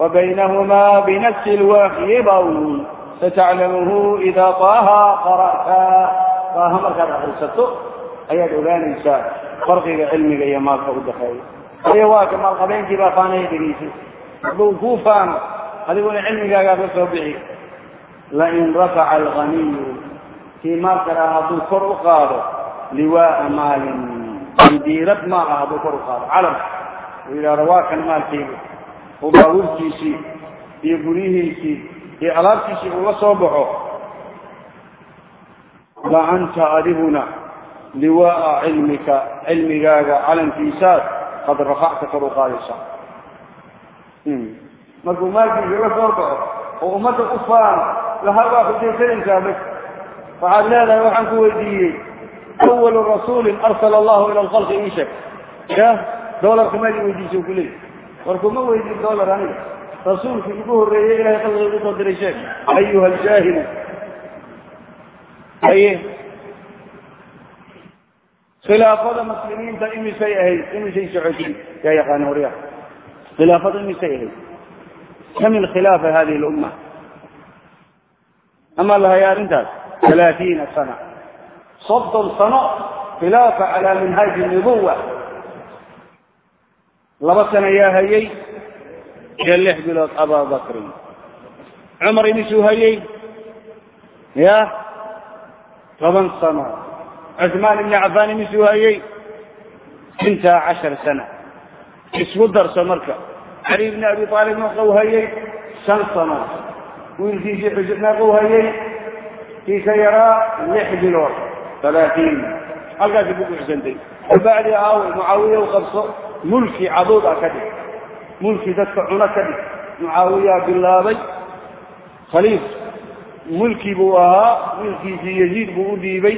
Wa baynahumaa binafsi lwaxyi bawnun sataclamuhu idaa taaha qara'ta. Taaha markaad akrisato ayaad ogaanaysaa farqiga cilmiga iyo maalka udhaxeeya ayo waa ka maalqabeenkii baa faanaya dhegaysay hadduu kuu faano adiguna cilmigaagaa ka soo bixi lain rafaca alganiyu kii maalka lahaa hadduu kor u qaado liwaaa maalin bandiirad maal ah hadduu kor u qaado calam. Uu yidhahdo waa kan maalkeyga oo baabuurkiisii iyo guryihiisii iyo alaabtiisii uu la soo baxo. La anta adiguna liwaaa cilmika cilmigaaga calankiisaad qad rafacta kor u qaadaysa markuu maalkiisa la soo baxo oo ummadda u faano laha waa xujaysanaysaa bas waxaad leedahay waxaan ku weydiiyey awal rasuulin arsala allahu ila lkhalqi ishak ya dolarka maadi weydiisa ku leey war kuma weydiin dolar aniga rasuulkii ugu horreeyey ilahay khalqiga u soo diray sheek ayuha aljaahilu. Haye. Khilaafada muslimiinta imisay ahayd imisay socotay. Yaa yaqaana warya khilaafada imisay ahayd kam ilkhilaafa hadihi lumma ama lahaya arrintaas alaaiina sana soddon sano khilaafa calaa minhaaji nubuwa laba sana yaa hayay iyo lix bilood abaa bakrin cumar imisuu hayay ya toban sano cusmaan ibni cafaan imisuu hayay intaa cashar sana isku darso marka cali ibni abi aalib meeqau hayay shan sano wiilkiisii xujub meeqau hayay kiisa yaraa lix bilood alaatiin halkaasi ku buuxsantay kabacdi aawe mucaawiya u qabso mulki caduud a ka dhig mulki dadka cuno ka dhig mucaawiyaa bilaabay khaliif mulki buu ahaa wiilkiisii yaziid buu u dhiibay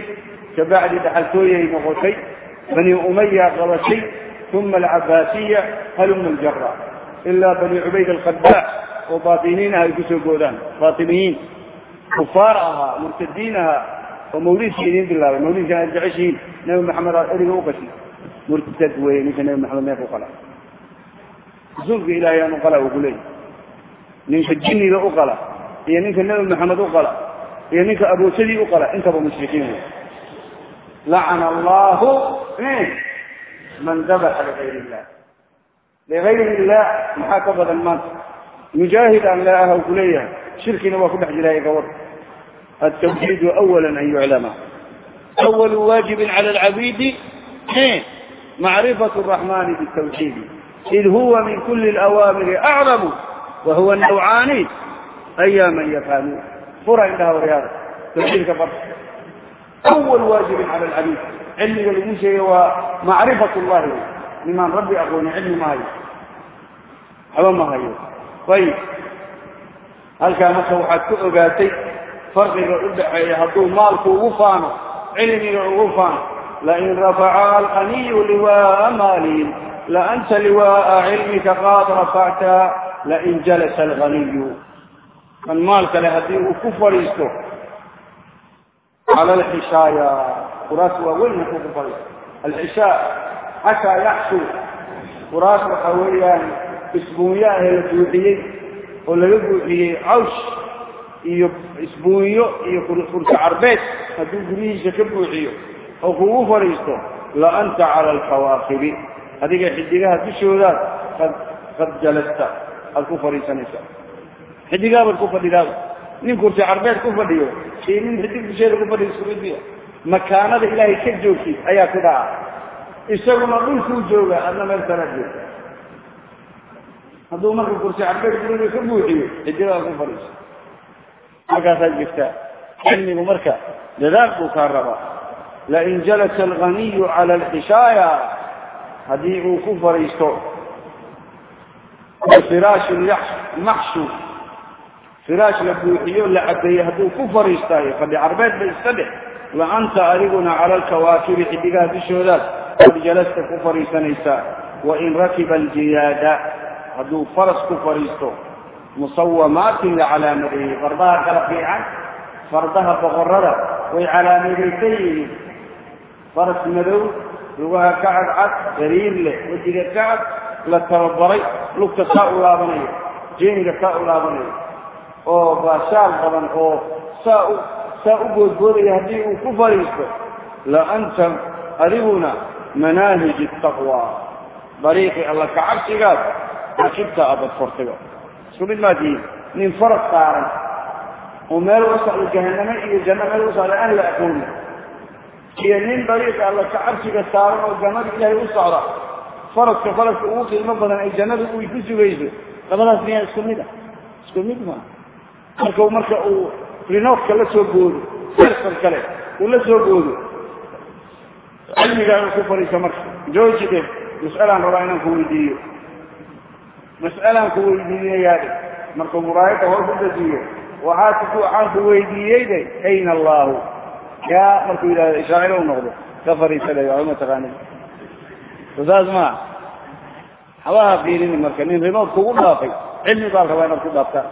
kabacdi dhaxaltooyay noqotay bani umaya qabatay uma alcabaasiya haluma aljara ilaa bani cubayd alkhadaac oo baatiniin ah ay ku soo goodaan baatiniyiin kufaar ahaa murtadiin ahaa oo mawliidka idiin bilaabay mawliidkan aad jeceshihiin nabi maxamed aad eriga u qashi murtad wey ninka nabi maxamed meeku qala rasuulka ilaahay aan u qala uu ku leeyahy ninka jinniga u qala iyo ninka nabi maxamed u qala iyo ninka aboosadii u qala intaba mushrikiin wey lacana allahu man dabaxa ligayr illah ligayri illah maxaa ka badan maanta mujaahid aan la aha ku leeyahay shirkina waa ku dhex jiraay gabadh التوحيد أولا أن يعلم أول واجب على العبيد معرفة الرحمن بالتوحيد إذ هو من كل الأوامر أعظم وهو النوعان أي من يفهم فرع عندها ورياضة توحيد كفر أول واجب على العبيد علم الموسى ومعرفة الله لمن ربي أقول علم ما هي waxba ma hayo. Ayib halkaa marka waxaad ku ogaatay farqiga u dhaxeeya hadduu maalku ugu faano cilmiga ugu faano lain rafaca alqaniyu liwaaa maalihi laanta liwaaa cilmika qaad rafacta lain jalasa alqaniyu kan maal kale haddii uu ku fadhiisto cala alxishaaya kuraas waaweyn hadduu fadhiisto. Alxishaa xataa yaxshu kuraas waxa weeyaan isbuunyo ahee la buuxiyey oo laga buuxiyey cawsh iyo isbuunyo iyo kursi carbeed hadduu guryihiisa ka buuxiyo oo kugu fadhiisto la anta cala alkawaakibi adiga xidigaha dushoodaad qad jalasta aad ku fadhiisanaysaa xidigaabaad ku fadhidaaba nin kursi carbeed ku fadhiyo iyo nin xidig dusheeda ku fadhiyo isku makaanada ilaahay ka joogtid ayaa sidaa ah isaguna dhulkuu jooga adna meel kalaad joogta hadduu marka kursi carbeed guriga ka buuxiyo xidigaad ku fadhiiso. Halkaasaad jirtaa cilmigu marka dadaal buu kaa rabaa. Lain jalasa alganiyu cala alxishaaya haddii uu ku fadhiisto firaashi maxshu firaash la buuxiyo la cadeeye hadduu ku fadhiistaayo fadhi carbeed ba iska dhex la anta adiguna cala alkawaakibi xidigaha dushoodaad qad jalasta ku fadhiisanaysaa wain rakiba aljiyaada hadduu faras ku fadhiisto musawamaatin la calaamadeeyey fardaha kala fiican fardaha boqorada way calaamadaysan yihiin. Faras madow lugaha ka cadcad gariir leh wejiga ka cad la tababaray lugta saa u laabanayo jeeniga saa u laabanayo oo baashaal badan oo saa u saa u boodboodaya haddii uu ku fadhiisto. La anta adiguna manaahij taqwa dariiqi alla kacabsigaad akibta abad fortiga isku mid maa tihiin nin faras saaran oo meel u socdo jahaname iyo janno meel u socda aan la aqoonin iyo nin dariiqa alla kacabsiga saaran oo jannada ilaahay u socda. Faraska faraska ugu qiimo badan ay jannada uy ku sugayso. Labadaas miyaa isku mid ah? Isku mid maa marka marka uu rinoodka la soo boodo sersan kale uu la soo boodo cilmigaa ku fadhiisa marka. Jooji de rabaa inaan ku weydiiyo mas'alaan ku weydiinayaade markuu muraayada hoos u waxaa waxaan ku weydiiyey de ayna allahu. Yaa markuu yidhahdo ishaacilo u noqdo. Ka fadhiisanay waa ma so saas maa habaha fiirini marka nin rimood kugu dhaafay cilmi baa rabaa inaad ku dhaaftaan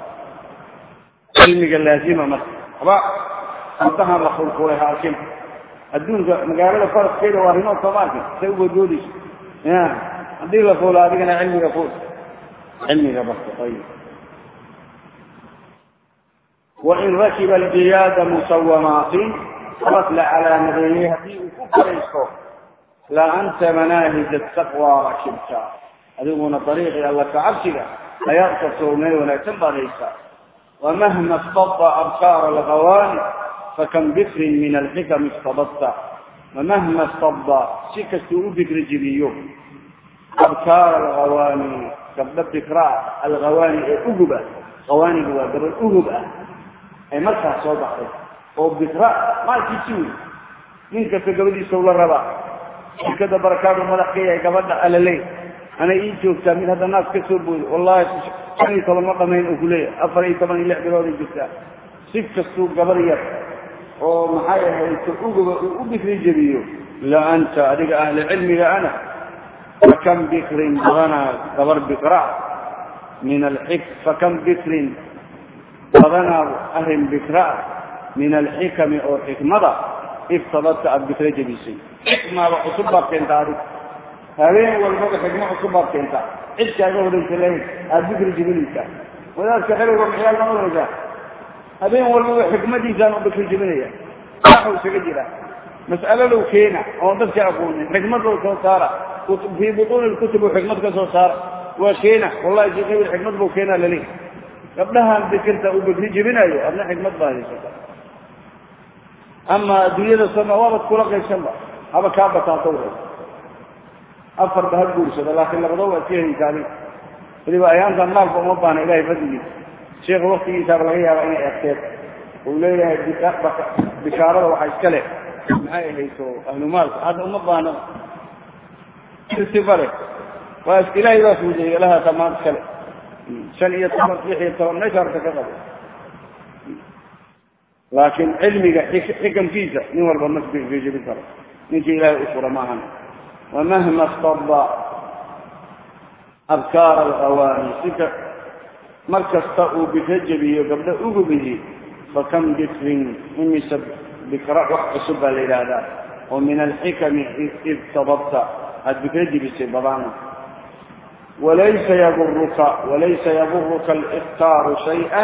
cilmiga laazima marka. Haba fardahan la kulkulay ha arkin adduunka magaalada faraskeeda waa rimood soomaalka say u boodboodayso ya haddii la fuula adigana cilmiga fuul cilmiga ayib wain rakiba aljiyaada musawamaatin faras la calaamadeeyey haddii uu ku fadhiisto la anta manaahij ataqwa rakibta adiguna dariiqii alla kacabsiga ayaad kartoo meel wanaagsan baad wamahma istadda abkaara alghawaani fakam bikrin min alxikam istadadta wamahma istadda si kastuu u bikri jibiyo abkaara alghawaani gabdho bikraa alghawaani ee ugub ah waa gabadh ugub ah ee markaas soo baxday. Oo bikra maalkiisi wey nin kasta gabadhiisa ula rabaa shirkada barakaadu madax ka yahay gabadha alaley ana ii joogtaa mid hadda naas ka soo boodo. Wallahi shan iyo toban ma dhamayn uu kuleeyahay afar iyo toban iyo lix bilooday jirtaa. Si kastuu gabar yar oo maxay ahayto uguba uu u bikri jebiyo la anta adiga ahli cilmiga ana fakam bikrin badanaa gabar bikra min alxik fakam bikrin badanaa arrin bikra min alxikami oo xikmada iftabadta aada bikra jebisay xikmaaba cusub baad keentaa adiga habeen walbaba xikmo cusub baad keentaa cid kaaga horaysa lahayn aada bikri jebinaysaa wadaadka xeriga maxyaal ma odhanaysaa habeen walbaba xikmadiisaan u bikri jebinaya waxuu isaga mas'alo low keena oon dadka aqoonin xikmad low soo saara. Fii butuuni lkutub uu xikmad ka soo saara. Waa keena wallahi sheekh hebel xikmad buu keenaa laleeyahy gabdhahan bikirta uu bikri jebinayo adna xikmad baa haysata ama adduunyada sama kula qaybsanba haba kaa bataato way afarba ha guursado laakiin labado waa iska haysa weliba ayaantan maalka uma baana ilahay fadligiisa. Sheekha waktigiisaaba laga yaaba inay egteed uu leeyahay bishaarada waxaa iska leh maxay ahayso ahlumaalka hadda uma baano sifale waa ilaahay baa fuudeeyey lahaasa maanta iskale shan iyo toban lix iyo toban meesha horta ka qabo. Laakiin cilmiga xikamkiisa nin walba masbijebin karo. Ninkii ilaahay u fura maahan wamahma staba abkaara alhawaani sika mar uu jebiyo gabdho ugubihi fakam bikrin imisa bikra wax cusub baa la yidhaahdaa oo min alxikami id sababta aada bikra jebisay badana walaysa yaburuka walaysa yaburuka aliftaaru shayئa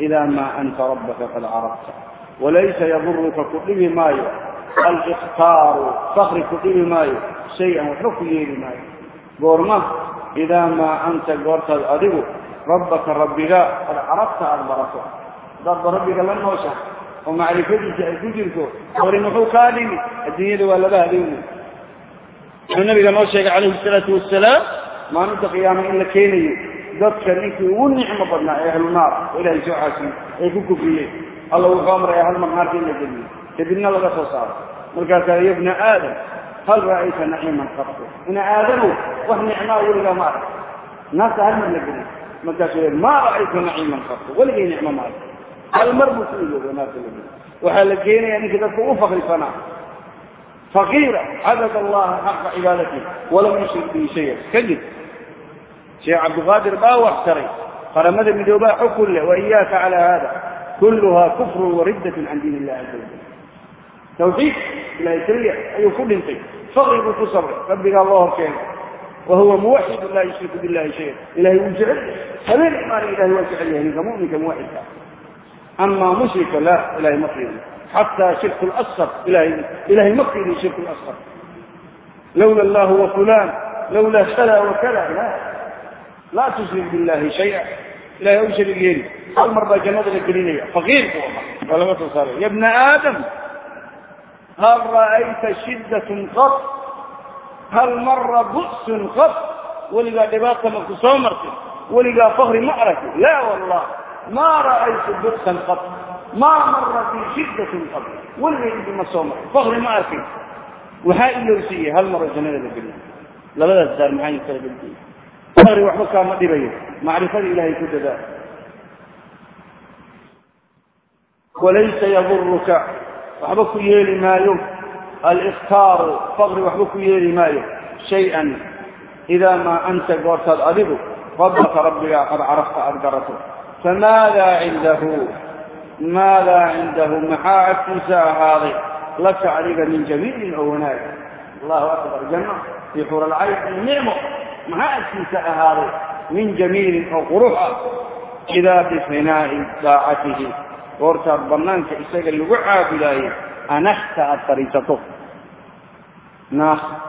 إذا ما أنت ربك قد عرفت وليس يضرك كل مايو الإختار فخر كل مايو شيئا وحكي يلي مايو قورما إذا ما أنت قرت الأدب ربك ربك قد oo macrifadiisa ay ku jirto horin muxuu kaa dhimi adduunyada waa laba habeenwey wuxuu nabiga noo sheegay calayhi salaatu wasalaam maalinta qiyaama in la keenayo dadka ninkii ugu nicmo badnaa ee ahlunaar oo ilahay soo caasiyo ay ku kufriyeen alla wuxuu amraya halmar naarka in la geliyo kadibna laga soo saaro. Markaasaa ya bna aadam hal ra'ayta naciiman qabto? Ina aadanow wax nicmaa weligaa ma arag naarta hal mar buu ku ilooba naarta la geliyo waxaa la keenaya ninkii dadka u fakrisanaa faqiira cabad allaha xaqa cibaadati walam yushrik bihi shaya kadib sheekh cabdiqaadir baa wax taray qaramada midoobaa xukun leh waiyaaka calaa hada kulluhaa kufrun wariddatun can diin illahi caza wajal tawxiid ilahay keliya ayuu ku dhintay. Faqri buu ku sabray rabbigaa loo horkeenay. Wa huwa muwaxid laa yushriku billahi shaya ilahay wuu jecel habeen imaana ilahay waa jecel yahay ninka mu'minka muwaxidka amaa mushrika la ilahay ma fiiriyo xataa shirku lasqar ilahay ma fiiriyo shirku lasqar lawla allahu wa fulan lawla kada wa kada la laa tushrik billahi shaya ilahay u sharig yeeli hal mar baa jannada la gelinaya faqiirku waa laga soo saaray ya bna aadam hal ra'ayta shiddatun qad hal mara bu'sun qad weligaa dhibaata maku soo martay weligaa fakri ma aragtay laa wallah ma ra'aytu bu'san qad ma mara bi shiddatun qad weligay ibi ma soo martay fakri ma arkay waxaa ilowsiiyey hal maro jannada la geliya labadaas daar maxaa kala geliyey fakri waxba kaama dhibayo macrifada ilahay ku dadaal walaysa yaduruka waxba ku yeeli maayo aliftaaru fakri waxba ku yeeli maayo shay-an idaa maa anta goortaad adigu rabbaka famaadaa cindahu maadaa cindahu maxaa agtiisa ahaaday laka adiga min jamiilin oo wanaag allahu akbar janno fii xura alcayn nicmo maxaa agtiisa ahaaday min jamiilin oo qurux ah idaa bifinaa'i daacatihi goortaad banaanka isaga lagu caabudaayo anakta aada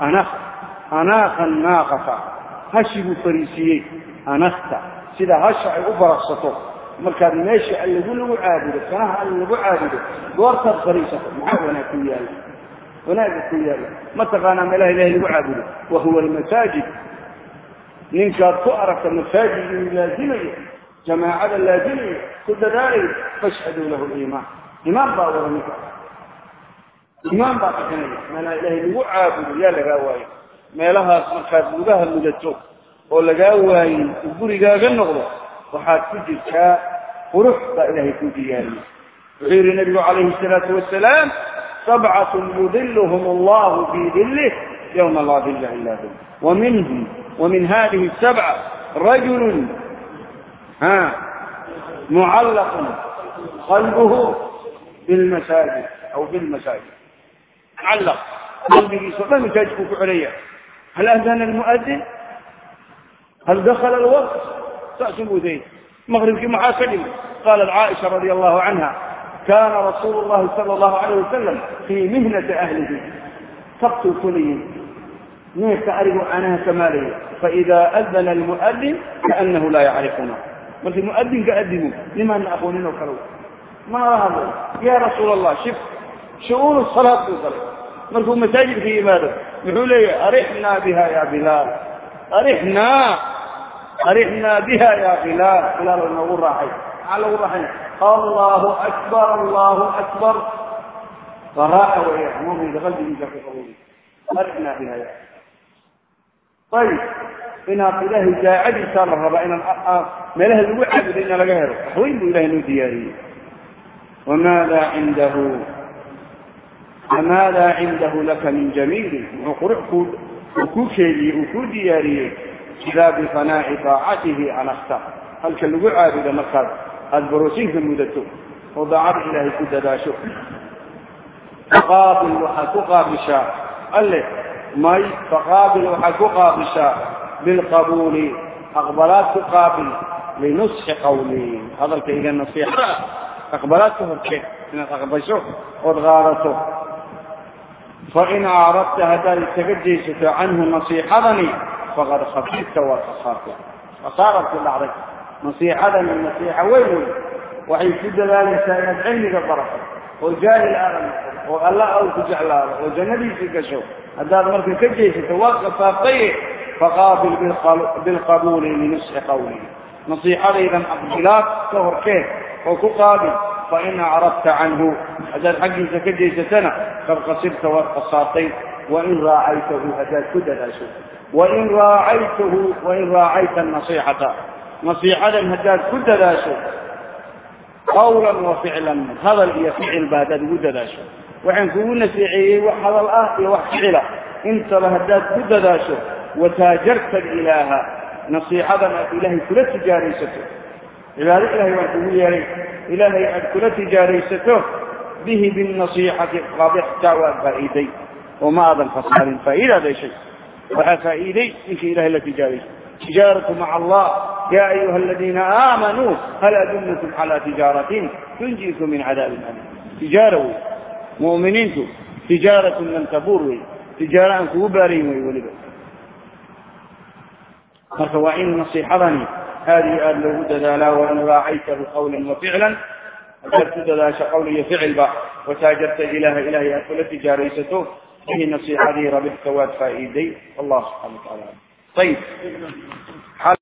anak anaaqan naaqata hashi buu fariisiiyey anakta sida hasha ay u baraqsato markaad meesha allagu lagu caabudo sanaha alla caabudo goortaad fadhiisato maxaa wanaag ku yaalla? Wanaaga ku yaalla. Ma taqaanaa meelaha ilahay lagu caabudo? Wa huwa almasaajid. Ninkaad ku aragta masaajid inuu laazimayo jamaacada laazimayo ku dadaalayo fashhaduu lahu liimaan imaan baa wada ninka imaan baa bixinaya meelaha ilahay lagu caabudo yaa lagaa waayo. Meelahaas markaad lugaha mudato oo lagaa waayin uu gurigaaga noqdo waxaad ku jirtaa qurux baa ilaahay ku diyaariyey. Wuxuu yihi nabigu calayhi salaatu wasalaam sabcatun yudiluhum allahu fii dilih yawma laa dilla ila hu waminhum wamin hadihi sabca rajulu ha mucallaqun qalbuhu bilmasaajid aw bilmasaajid mucallaq qalbigiisa o dhan masaajidkuu ku celaya hal adana almuadin hal dakala alwaqt saasuu buu leeyay maqribkii maxaa ka dhimay qaalat caaisha radia allahu canha kana rasuulu llahi sala allahu alayh wasalam fii mihnati ahlihi sabtuu kulayay neefka arigu caanaha kamaalaya faida adana almuadin kaanahu laa yacrifuna markii muadinka adimu nimaana aqoonin oo kale mana la hadlay ya rasuul allah shif shu'uunu salaad buu galay markuu masaajidka yimaado muxuu leeyahay arixnaa biha ya bilaal arixnaa arixnaa biha ya bilaal bilaal noogu raaxay. Maxaa lagu raaxay? Allahu akbar allahu akbar. Waa raaxa weya muminka qalbigiisa ku qaboy arixnaa biha ya ayib inaad ilaahay daacadiisaa la rabaa inaan meelaha lagu caabudo ina laga helo waxweyn buu ilahay noo diyaariyey. Wamaada cindahu famaada cindahu laka min jamiili muxuu qurux idaa bifanaaci daacatihi anakta halka lagu caabudo markaad aada baroosinka mudato oo daacada ilaahay ku dadaasho faqaabil waxaad ku qaabishaa alle may faqaabil waxaad ku qaabishaa bilqabuuli aqbalaad ku qaabil linusxi qawli hadalkayga nasiixada aqbalaad ka horjeed inaad aqbasho ood qaadato fain acradta haddaad iskaga jeesato canhu nasiixadani faqad khasirta waad khasaartay khasaarad ku dhacday nasiixadani nasiixa weyn wey waxay ku dadaalaysaa inaad cilmiga barato oo jaahil aadan noqon oo alla aw ku jeclaado oo jannadiisii gasho haddaad marka ka jeesato waad khasaartaye faqaabil bilqabuuli linusxi qawli nasiixadaydan aqbilaad ka horkeed oo ku qaabil fain acradta canhu haddaad xaggiisa ka jeysatana qad khasirta waad khasaartay wain raacaytahu haddaad ku dadaasho wain raacaytahu wain raacayta nasiixata nasiixadan haddaad ku dadaasho qawlan wa ficlan hadal iyo ficilba haddaad ugu dadaasho waxaan kugu nasiixeeyey wax hadal ah iyo wax ficila intaba haddaad ku dadaasho wataajarta ilaaha nasiixadan aad ilaahay kula tijaaraysato cibaado ilahay baan kugu yeehay ilaahay aad kula tijaaraysato bihi binnasiixati qabixta waad faa'iiday oo ma aadan khasaarin faa'iidaad heshay waxaa faa'iiday ninkii ilahay la tijaaraysa tijaaratu maca allah. Ya ayuha aladiina aamanuu hal adullukum cala tijaaratin tunjiikum min cadaabin alim tijaara wey. Mu'miniintu tijaaratun lan tabuur wey. Tijaaro aan kugu baarayn wey weliba. Marka waa in nasiixadani aad iyo aad loogu dadaalaa wain raacaytahu qawla waficlan haddaad ku dadaasho qawl iyo ficilba wataajarta ilaha ilahay aad kula tijaaraysato bihi nasiixadii rabixta waad faa'iiday wallah subxana wa taala ayib